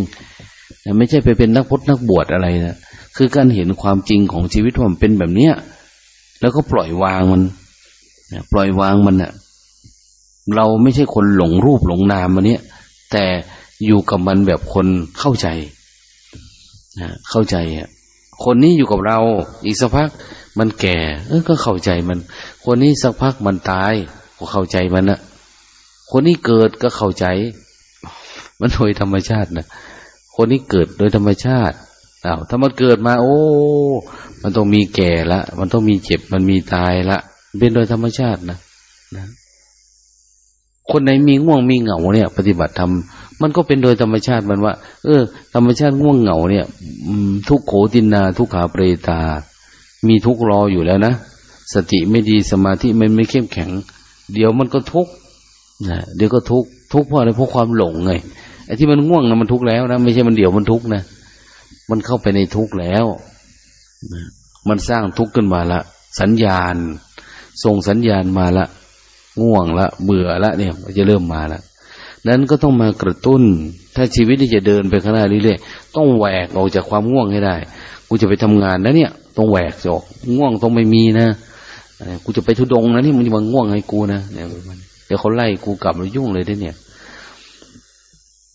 S1: ไม่ใช่ไปเป็นนักพจนักบวชอะไรนะ คือการเห็นความจริงของชีวิตว่ามันเป็นแบบเนี้ย แล้วก็ปล่อยวางมัน ปล่อยวางมันเนะ่ะเราไม่ใช่คนหลงรูปหลงนามมันเนี้ย แต่อยู่กับมันแบบคนเข้าใจนะเข้าใจอะคนนี้อยู่กับเราอีกสักพัก มันแก่ เออก็เข้าใจมัน คนนี้สักพักมันตาย ก็เข้าใจมันนะคนนี้เกิดก็เข้าใจ มันโดยธรรมชาตินะคนนี้เกิดโดยธรรมชาติอ้าวถ้ามันเกิดมา โอ้ มันต้องมีแก่ละ มันต้องมีเจ็บ มันมีตายละเป็นโดยธรรมชาตินะนะ คนไหนมีง่วงมีเหงาเนี่ย ปฏิบัติธรรมมันก็เป็นโดยธรรมชาติมันว่า เออ ธรรมชาติง่วงเหงาเนี่ยทุกโขตินนาทุกขาเปรตา มีทุกรออยู่แล้วนะ สติไม่ดีสมาธิมันไม่เข้มแข็ง เดี๋ยวมันก็ทุกนะเดี๋ยวก็ทุกทุกเพราะอะไรเพราะความหลงไงไอ้ที่มันง่วงนะมันทุกแล้วนะไม่ใช่มันเดี๋ยวมันทุกนะมันเข้าไปในทุกแล้วนะมันสร้างทุกข์ขึ้นมาละ สัญญาณ ส่งสัญญาณมาละ ง่วงละ เบื่อละเนี่ยมันจะเริ่มมาละนั้นก็ต้องมากระตุ้น ถ้าชีวิตที่จะเดินไปข้างหน้าเรื่อยๆต้องแหวกออกจากความง่วงให้ได้ กูจะไปทำงานนะเนี่ย ต้องแหวกจอก ง่วงต้องไม่มีนะกูจะไปทุดงนะนี่มึงจะมาง่วงให้กูนะเนี่ยเดี๋ยวเขาไล่กูกลับมายุ่งเลยได้เนี่ย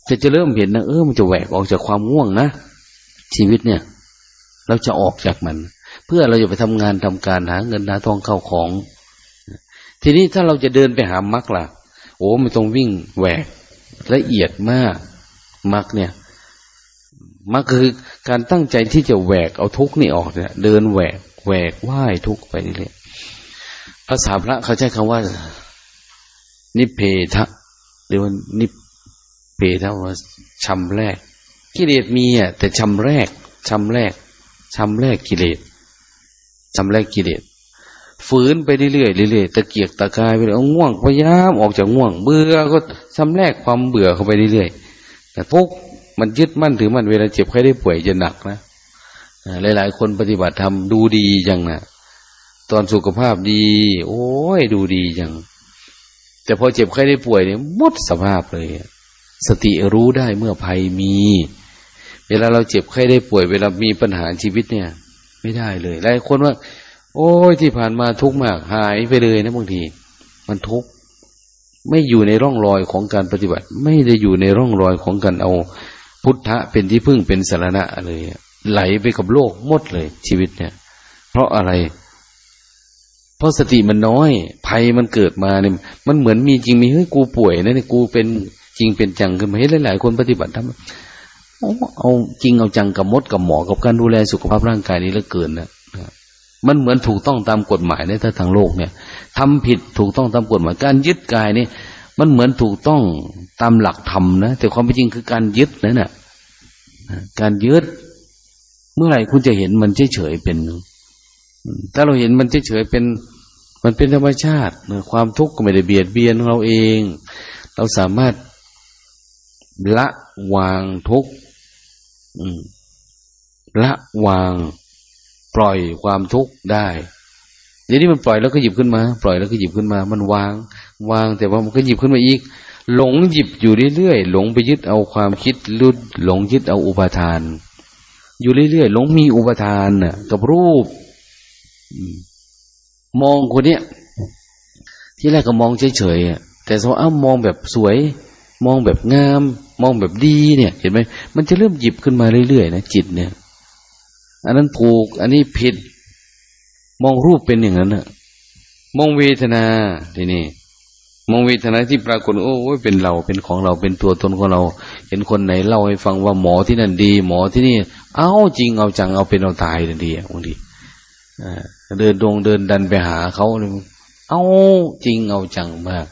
S1: จะจะเริ่มเห็นนะเออมันจะแหวกออกจากความง่วงนะชีวิตเนี่ย เราจะออกจากมัน เพื่อเราจะไปทำงานทำการหาเงินหาทองเข้าของ ทีนี้ถ้าเราจะเดินไปหามรรคล่ะ โอ้ไม่ต้องวิ่งแหวกละเอียดมากมรรคเนี่ย มันคือการตั้งใจที่จะแหวกเอาทุกนี่ออกเนี่ย เดินแหวกแหวกว่ายทุกไปเรื่อยภาษาพระเขาใช้คำว่า นิเพทะหรือว่านิเพทะว่าชำแรก กิเลสมีอะแต่ชำแรกชำแรกชำแรกกิเลสชำแรกกิเลสฝืนไปเรื่อยๆเรื่อยๆตะเกียกตะกายไปเลยเอาง่วงพยายามออกจากง่วง เบื่อก็ชำแรกความเบื่อเข้าไปเรื่อยๆแต่ทุก มันยึดมั่นถือมันเวลาเจ็บไข้ได้ป่วยจะหนักนะหลาย ๆ คนปฏิบัติทำดูดีจังนะตอนสุขภาพดี โอ้ยดูดีจัง แต่พอเจ็บไข้ได้ป่วยเนี่ยหมดสภาพเลย สติรู้ได้เมื่อภัยมี เวลาเราเจ็บไข้ได้ป่วย เวลามีปัญหาชีวิตเนี่ย ไม่ได้เลยหลายคนว่า โอ้ยที่ผ่านมาทุกข์มากหายไปเลยนะบางที มันทุกข์ไม่อยู่ในร่องรอยของการปฏิบัติ ไม่ได้อยู่ในร่องรอยของการเอา พุทธะเป็นที่พึ่งเป็นสารณะเลยไหลไปกับโลกหมดเลย ชีวิตเนี่ย เพราะอะไร เพราะสติมันน้อย ภัยมันเกิดมาเนี่ยมันเหมือนมีจริงมีเฮ้ยกูป่วยนะเนี่ยกูเป็นจริงเป็นจังขึ้นมาเห็นหลายๆคนปฏิบัติทำเอาจริงเอาจังกับมดกับหมอกับการดูแลสุขภาพร่างกายนี้แล้วเกินนะมันเหมือนถูกต้องตามกฎหมายในถ้าทางโลกเนี่ยทำผิดถูกต้องตามกฎหมายการยึดกายนี่มันเหมือนถูกต้องตามหลักธรรมนะแต่ความเป็นจริงคือการยึดนั่นแหละ การยึดเมื่อไหร่คุณจะเห็นมันเฉยๆเป็น ถ้าเราเห็นมันเฉยๆเป็น มันเป็นธรรมชาติ ความทุกข์ก็ไม่ได้เบียดเบียนเราเอง เราสามารถละวางทุกข์ละวางปล่อยความทุกข์ได้เดี๋ยวนี้มันปล่อยแล้วก็หยิบขึ้นมา ปล่อยแล้วก็หยิบขึ้นมา มันวาง วางแต่ว่ามันก็หยิบขึ้นมาอีก หลงหยิบอยู่เรื่อยๆหลงไปยึดเอาความคิดรุดหลงยึดเอาอุปทาน อยู่เรื่อยๆหลงมีอุปทานน่ะ กับรูปมองคนเนี้ยที่แรกก็มองเฉยๆแต่สมมติอ้ามองแบบสวย มองแบบงาม มองแบบดีเนี่ย เห็นไหมมันจะเริ่มหยิบขึ้นมาเรื่อยๆนะจิตเนี่ย อันนั้นถูก อันนี้ผิด มองรูปเป็นอย่างนั้นอะมองเวทนาทีนี้ มองเวทนาที่ปรากฏโอ้ยเป็นเราเป็นของเราเป็นตัวตนของเรา เห็นคนไหนเล่าให้ฟังว่าหมอที่นั่นดี หมอที่นี่ เอาจริงเอาจังเอาเป็นเอาตายทันทีบางทีเดินดงเดินดันไปหาเขาเลยเอาจริงเอาจังมาก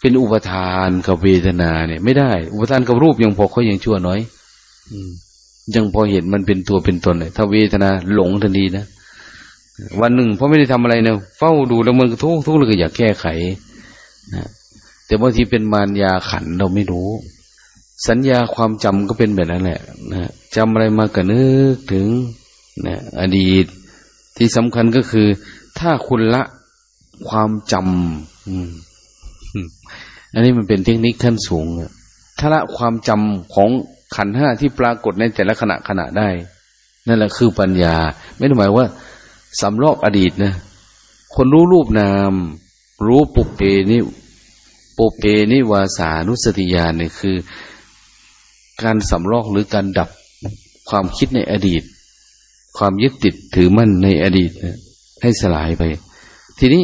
S1: เป็นอุปทานกับเวทนาเนี่ย ไม่ได้ อุปทานกับรูปยังพอเขายังชั่วน้อยยังพอเห็นมันเป็นตัวเป็นตนเลยถ้าเวทนาหลงทันทีนะวันหนึ่งเพราะไม่ได้ทำอะไรเนี่ยเฝ้าดูแล้วมันทุกทุกเลยก็อยากแก้ไข นะแต่บางทีเป็นมารยาขันเราไม่รู้ สัญญาความจำก็เป็นแบบนั้นแหละนะจำอะไรมาก็นึกถึงนะอดีตที่สำคัญก็คือ ถ้าคุณละความจำอันนี้มันเป็นเทคนิคขั้นสูงถ้าละความจำของขันห้าที่ปรากฏในแต่ละขณะขณะได้ นั่นแหละคือปัญญา ไม่ได้หมายว่าสำลอกอดีตนะ คนรู้รูปนาม รู้ปุเพนิปุเพนิวาสานุสติญาณเนี่ยคือ การสำลอกหรือการดับความคิดในอดีต ความยึดติดถือมั่นในอดีตให้สลายไป ทีนี้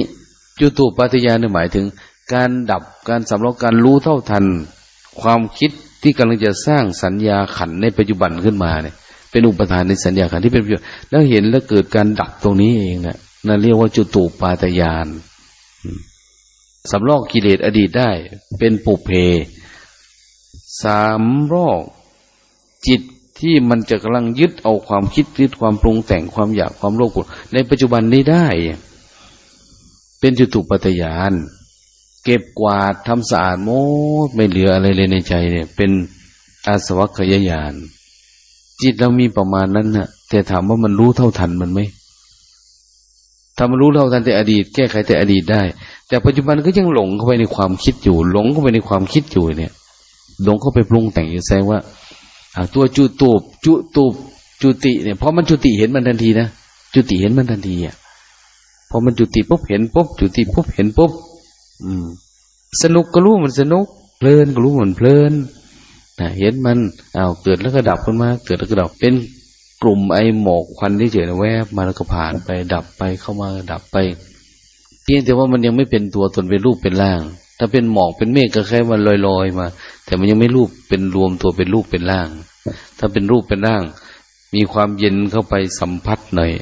S1: จุตูปัตยานหมายถึง การดับการสำลอกการรู้เท่าทัน ความคิดที่กำลังจะสร้างสัญญาขันในปัจจุบันขึ้นมาเนี่ยเป็นอุปทานในสัญญาขันที่เป็นประโยชน์แล้วเห็นแล้วเกิดการดับตรงนี้เองนะนั่นเรียกว่าจุตูปาตยาน สำรอกกิเลสอดีตได้ เป็นปุเพ สามรอกจิตที่มันจะกำลังยึดเอาความคิดยึดความปรุงแต่งความอยากความโลภในปัจจุบันนี้ได้ เป็นจุตุปัตยาน เก็บกวาดทำสะอาดโมดไม่เหลืออะไรเลยในใจเนี่ย เป็นอาสวัคยายาน จิตเรามีประมาณนั้นนะแต่ถามว่ามันรู้เท่าทันมันไหมถ้ามันรู้เท่าทันแต่อดีต แก้ไขแต่อดีตได้ แต่ปัจจุบันก็ยังหลงเข้าไปในความคิดอยู่ หลงเข้าไปในความคิดอยู่เนี่ย หลงเข้าไปปรุงแต่งอยู่แสดงว่าตัวจุตูบจุตูบจุติเนี่ยเพราะมันจุติเห็นมันทันทีนะจุติเห็นมันทันทีอะพอมันจุติปุ๊บเห็นปุ๊บจุติปุ๊บเห็นปุ๊บอืม สนุกก็รู้มันสนุกเพลินก็รู้มันเพลินนะเห็นมันเอาเกิดแล้วก็ดับขึ้นมา เกิดแล้วก็ดับเป็นกลุ่มไอหมอกควันที่เฉยแวบมาแล้วก็ผ่านไปดับไปเข้ามาดับไป เพียงแต่ว่ามันยังไม่เป็นตัวตนเป็นรูปเป็นร่าง ถ้าเป็นหมอกเป็นเมฆก็แค่มันลอยๆมา แต่มันยังไม่รูปเป็นรวมตัวเป็นรูปเป็นร่าง ถ้าเป็นรูปเป็นร่าง มีความเย็นเข้าไปสัมผัสหน่อย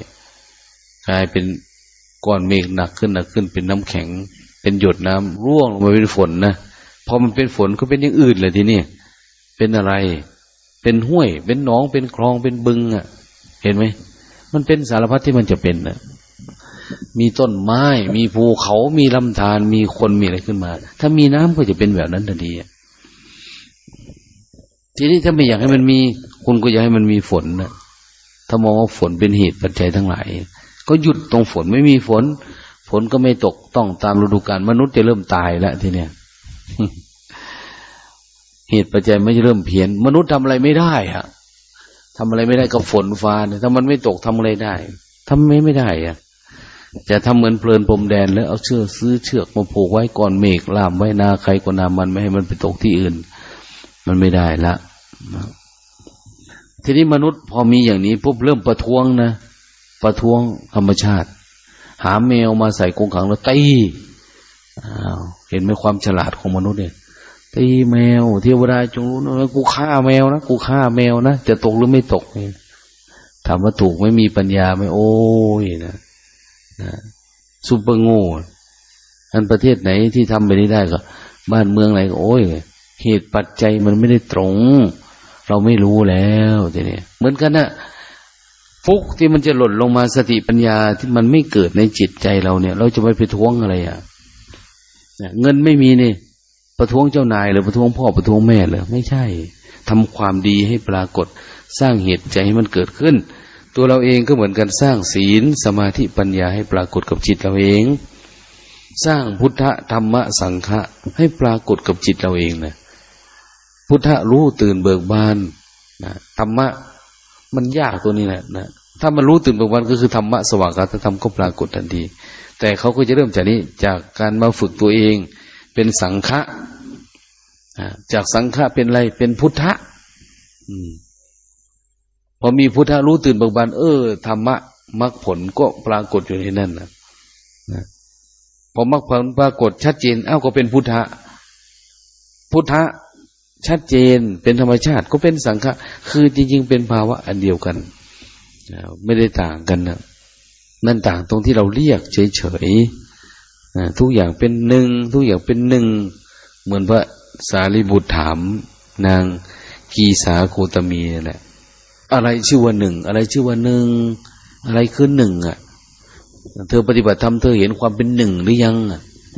S1: กลายเป็นก้อนเมฆหนักขึ้นหนักขึ้นเป็นน้ำแข็ง เป็นหยดน้ำร่วงลงมาเป็นฝนนะพอมันเป็นฝนก็เป็นอย่างอื่นเลยทีนี้เป็นอะไร เป็นห้วย เป็นหนองเป็นคลองเป็นบึงอะ เห็นไหมมันเป็นสารพัดที่มันจะเป็นนะ มีต้นไม้ มีภูเขามีลำธารมีคนมีอะไรขึ้นมา ถ้ามีน้ำก็จะเป็นแบบนั้นทันทีทีนี้ถ้าไม่อยากให้มันมี คุณก็อยากให้มันมีฝนนะถ้ามองว่าฝนเป็นเหตุปัจจัยทั้งหลาย ก็หยุดตรงฝนไม่มีฝน ฝนก็ไม่ตกต้องตามฤดูกาลมนุษย์จะเริ่มตายแล้วทีเนี้ยเหตุปัจจัยไม่จะเริ่มเพี้ยน มนุษย์ทำอะไรไม่ได้ฮะทำอะไรไม่ได้กับฝนฟ้าเนี่ยถ้ามันไม่ตกทำอะไรได้ทำไม่ไม่ได้อะ จะทำเหมือนเพลินพรมแดนแล้วเอาเชือกซื้อเชือกมาผูกไว้ก่อนเมฆล่ามไว้นาใครก็นามันไม่ให้มันไปตกที่อื่น มันไม่ได้ละทีนี้มนุษย์พอมีอย่างนี้ปุ๊บเริ่มประท้วงนะประท้วงธรรมชาติ หาแมวมาใส่กรงขังแล้วตีเห็นไหมความฉลาดของมนุษย์เนี่ยตีแมว เทวดาจงรู้นะกูฆ่าแมวนะกูฆ่าแมวนะจะตกหรือไม่ตกเนี่ยถามว่าถูกไม่มีปัญญาไหมโอ้ยนะ ซุปเปอร์โง่อันประเทศไหนที่ทำไปนี้ได้ก็ บ้านเมืองไหนก็โอ้ย เหตุปัจจัยมันไม่ได้ตรง เราไม่รู้แล้วทีนี้เหมือนกันนะฟุกที่มันจะหล่นลงมาสติปัญญาที่มันไม่เกิดในจิตใจเราเนี่ย เราจะไปไปท้วงอะไรอะเงินไม่มีนี่ประท้วงเจ้านายหรือประท้วงพ่อประท้วงแม่เลยไม่ใช่ทำความดีให้ปรากฏสร้างเหตุใจให้มันเกิดขึ้น ตัวเราเองก็เหมือนกันสร้างศีลสมาธิปัญญาให้ปรากฏกับจิตเราเอง สร้างพุทธธรรมสังฆะให้ปรากฏกับจิตเราเองนะพุทธรู้ตื่นเบิกบานนะธรรมะมันยากตัวนี้แหละนะ
S2: ถ้ามันรู้ตื่นเบิกบานก็คือธรรมะสว่างกาธรรมก็ปรากฏทันที แต่เขาก็จะเริ่มจากนี้จากการมาฝึกตัวเอง เป็นสังฆะจากสังฆะเป็นอะไรเป็นพุทธะ พอมีพุทธะรู้ตื่นเบิกบานเออธรรมะมรรคผลก็ปรากฏอยู่ในนั้นนะพอมรรคผลปรากฏชัดเจนเอ้าก็เป็นพุทธะพุทธะชัดเจนเป็นธรรมชาติก็เป็นสังฆะคือจริง ๆ เป็นภาวะอันเดียวกันไม่ได้ต่างกันนะนั่นต่างตรงที่เราเรียกเฉยๆทุกอย่างเป็นหนึ่งทุกอย่างเป็นหนึ่ง เหมือนพระสารีบุตรถาม นางกีสาโคตมีนี่แหละ อะไรชื่อว่าหนึ่ง อะไรชื่อว่าหนึ่ง อะไรคือหนึ่งอะ เธอปฏิบัติธรรมเธอเห็นความเป็นหนึ่งหรือยัง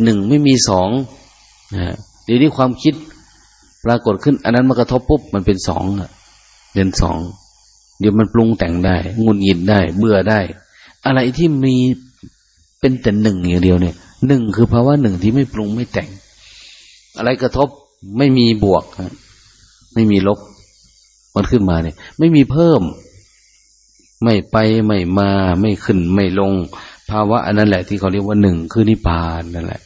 S2: หนึ่งไม่มีสองนะเดี๋ยวนี้ความคิดปรากฏขึ้น อันนั้นมากระทบปุ๊บมันเป็นสองอะ เป็นสองเดี๋ยวมันปรุงแต่งได้งุนหงิดได้ เบื่อได้ อะไรที่มีเป็นแต่หนึ่งอย่างเดียวเนี่ยหนึ่งคือภาวะหนึ่งที่ไม่ปรุงไม่แต่ง อะไรกระทบไม่มีบวก ไม่มีลบ มันขึ้นมาเนี่ย ไม่มีเพิ่ม ไม่ไปไม่มาไม่ขึ้น ไม่ลง ภาวะอันนั้นแหละที่เขาเรียกว่าหนึ่งคือนิพพานนั่นแหละ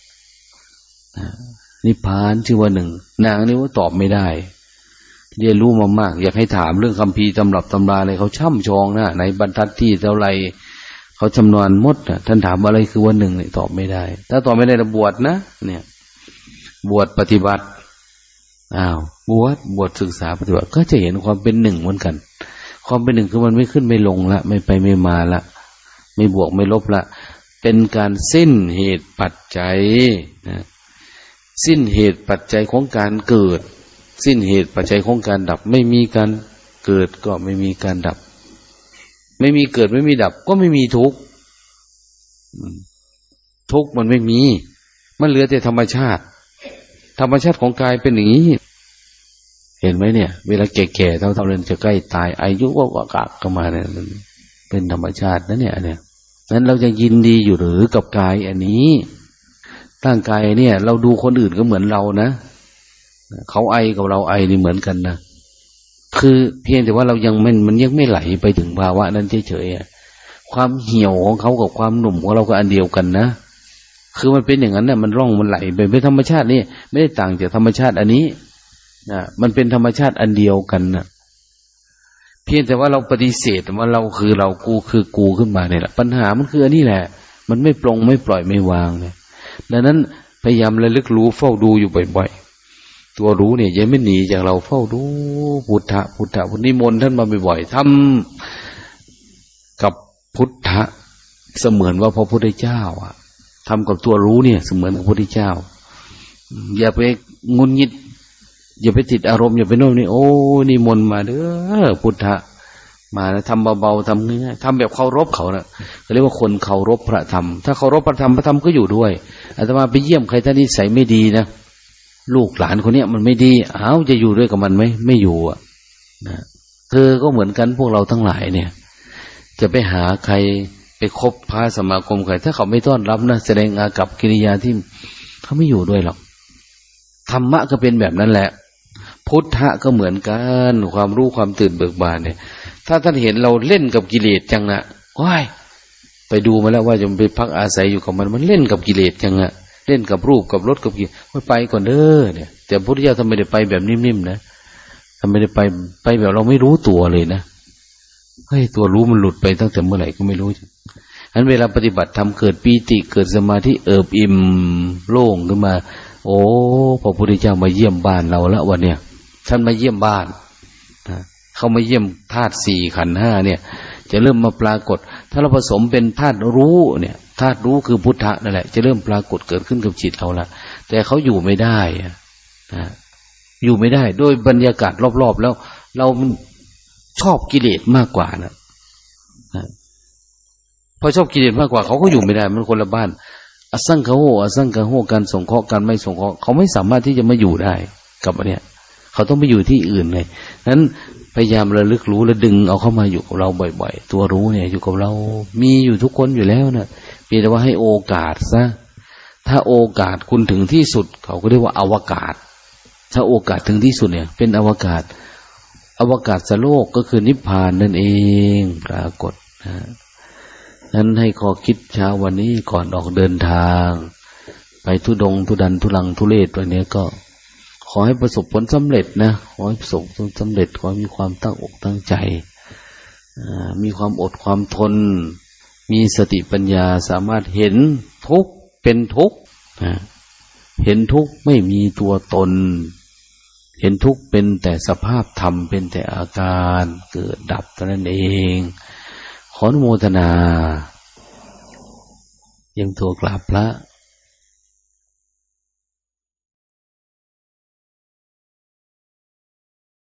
S2: นิพพานชื่อว่าหนึ่งนางนี่ว่าตอบไม่ได้ เรียนรู้มามาก อยากให้ถามเรื่องคำพีตำรับตำราอะไรเขาช่ำชองนะในบรรทัดที่เท่าไรเขาจำนวนมดนะท่านถามอะไรคือว่าหนึ่งเนี่ยตอบไม่ได้ ถ้าตอบไม่ได้จะบวชนะ เนี่ย บวชปฏิบัติ อ้าวบวชบวชศึกษาปฏิบัติก็จะเห็นความเป็นหนึ่งเหมือนกัน ความเป็นหนึ่งคือมันไม่ขึ้นไม่ลงละ ไม่ไปไม่มาละ ไม่บวกไม่ลบละ เป็นการสิ้นเหตุปัจจัยนะสิ้นเหตุปัจจัยของการเกิด สิ้นเหตุปัจจัยของการดับ ไม่มีการเกิดก็ไม่มีการดับ ไม่มีเกิดไม่มีดับ ก็ไม่มีทุกข์ทุกข์มันไม่มี มันเหลือแต่ธรรมชาติ ธรรมชาติของกายเป็นอย่างนี้ เห็นไหมเนี่ย เวลาแก่ๆเท่าๆเรนจะใกล้ตาย อายุก็กากเข้ามาเนี่ยมันเป็นธรรมชาตินะเนี่ยเนี่ยนั้นเราจะยินดีอยู่หรือกับกายอันนี้ร่างกายเนี่ย เราดูคนอื่นก็เหมือนเรานะเขาไอกับเราไอนี่เหมือนกันนะคือเพียงแต่ว่าเรายังมันมันยังไม่ไหลไปถึงภาวะนั้นเฉยๆความเหี่ยวของเขากับความหนุ่มของเราก็อันเดียวกันนะ คือมันเป็นอย่างนั้นเนี่ยมันร่องมันไหลไปเป็นธรรมชาตินี่ไม่ได้ต่างจากธรรมชาติอันนี้นะมันเป็นธรรมชาติอันเดียวกันนะเพียงแต่ว่าเราปฏิเสธว่าเราคือเรากูคือกูขึ้นมาเนี่ยแหละปัญหามันคืออันนี้แหละ มันไม่ปรงไม่ปล่อยไม่วางเนี่ยดังนั้นพยายามระลึกรู้เฝ้าดูอยู่บ่อยๆตัวรู้เนี่ยยังไม่หนีจากเราเฝ้าดูพุทธะพุทธะพุทธิมนต์ท่านมาบ่อยๆทำกับพุทธะเสมือนว่าพระพุทธเจ้า อะ ทำกับตัวรู้เนี่ย เสมือนพระพุทธเจ้า อย่าไปงุนงิด อย่าไปติดอารมณ์อย่าไปโน่นนี่โอ้นี่มนมาเด้อพุทธะมานะทำเบาๆทำง่ายๆทำแบบเคารพเขานะเขาเรียกว่าคนเคารพพระธรรม ถ้าเคารพพระธรรมพระธรรมก็อยู่ด้วยอาตมาไปเยี่ยมใครท่านนิสัยไม่ดีนะลูกหลานคนเนี้ยมันไม่ดีอ้าวจะอยู่ด้วยกับมันไหมไม่อยู่อะนะเธอก็เหมือนกันพวกเราทั้งหลายเนี่ย จะไปหาใคร ไปคบพาสมาคมใครถ้าเขาไม่ต้อนรับนะแสดงอากับกิริยาที่เขาไม่อยู่ด้วยหรอกธรรมะก็เป็นแบบนั้นแหละ พุทธะก็เหมือนกัน ความรู้ความตื่นเบิกบานเนี่ย ถ้าท่านเห็นเราเล่นกับกิเลสจังนะว้ายไปดูมาแล้วว่าจะไปพักอาศัยอยู่กับมันมันเล่นกับกิเลสจังอะเล่นกับรูปกับรถกับกิเลสไปก่อนเด้อเนี่ย แต่พระพุทธเจ้าทำไมได้ไปแบบนิ่มๆนะทำไมได้ไปไปแบบเราไม่รู้ตัวเลยนะเฮ้ยตัวรู้มันหลุดไปตั้งแต่เมื่อไหร่ก็ไม่รู้ อันเวลาปฏิบัติทำเกิดปีติเกิดสมาธิเอิบอิ่มโล่งขึ้นมา โอ้พระพุทธเจ้ามาเยี่ยมบ้านเราแล้ววันเนี้ยท่านมาเยี่ยมบ้านนะเขามาเยี่ยมธาตุสี่ขันห้าเนี่ย จะเริ่มมาปรากฏ ถ้าเราผสมเป็นธาตุรู้เนี่ยธาตุรู้คือพุทธะนั่นแหละ จะเริ่มปรากฏเกิดขึ้นกับจิตเราละแต่เขาอยู่ไม่ได้นะอยู่ไม่ได้ ด้วยบรรยากาศรอบๆแล้ว เราชอบกิเลสมากกว่านะ พอชอบกิเลสมากกว่าเขาก็อยู่ไม่ได้ มันคนละบ้านอสังคโหอสังคโหการส่งเคราะห์การไม่ส่งเคราะห์เขาไม่สามารถที่จะมาอยู่ได้กับอันเนี้ยเขาต้องไปอยู่ที่อื่นเลยนั้นพยายามระลึกรู้และดึงเอาเข้ามาอยู่กับเราบ่อย ๆ ตัวรู้เนี่ย อยู่กับเรา มีอยู่ทุกคนอยู่แล้วนะเพียงแต่ว่าให้โอกาสซะถ้าโอกาสคุณถึงที่สุด เขาก็เรียกว่าอวกาศ ถ้าโอกาสถึงที่สุดเนี่ย เป็นอวกาศ อวกาศสโลกก็คือนิพพานนั่นเองปรากฏนะ นั้นให้ขอคิดเช้าวันนี้ก่อนออกเดินทาง ไปทุดงทุดันทุลังทุเลศวันนี้ก็ ขอให้ประสบผลสำเร็จนะขอให้ประสบผลสำเร็จขอให้มีความตั้งอกตั้งใจมีความอดความทน มีสติปัญญาสามารถเห็นทุกเป็นทุกนะเห็นทุกไม่มีตัวตน เห็นทุกเป็นแต่สภาพธรรมเป็นแต่อาการเกิดดับเท่านั้นเอง ขออนุโมทนา ยังตัวกราบพระ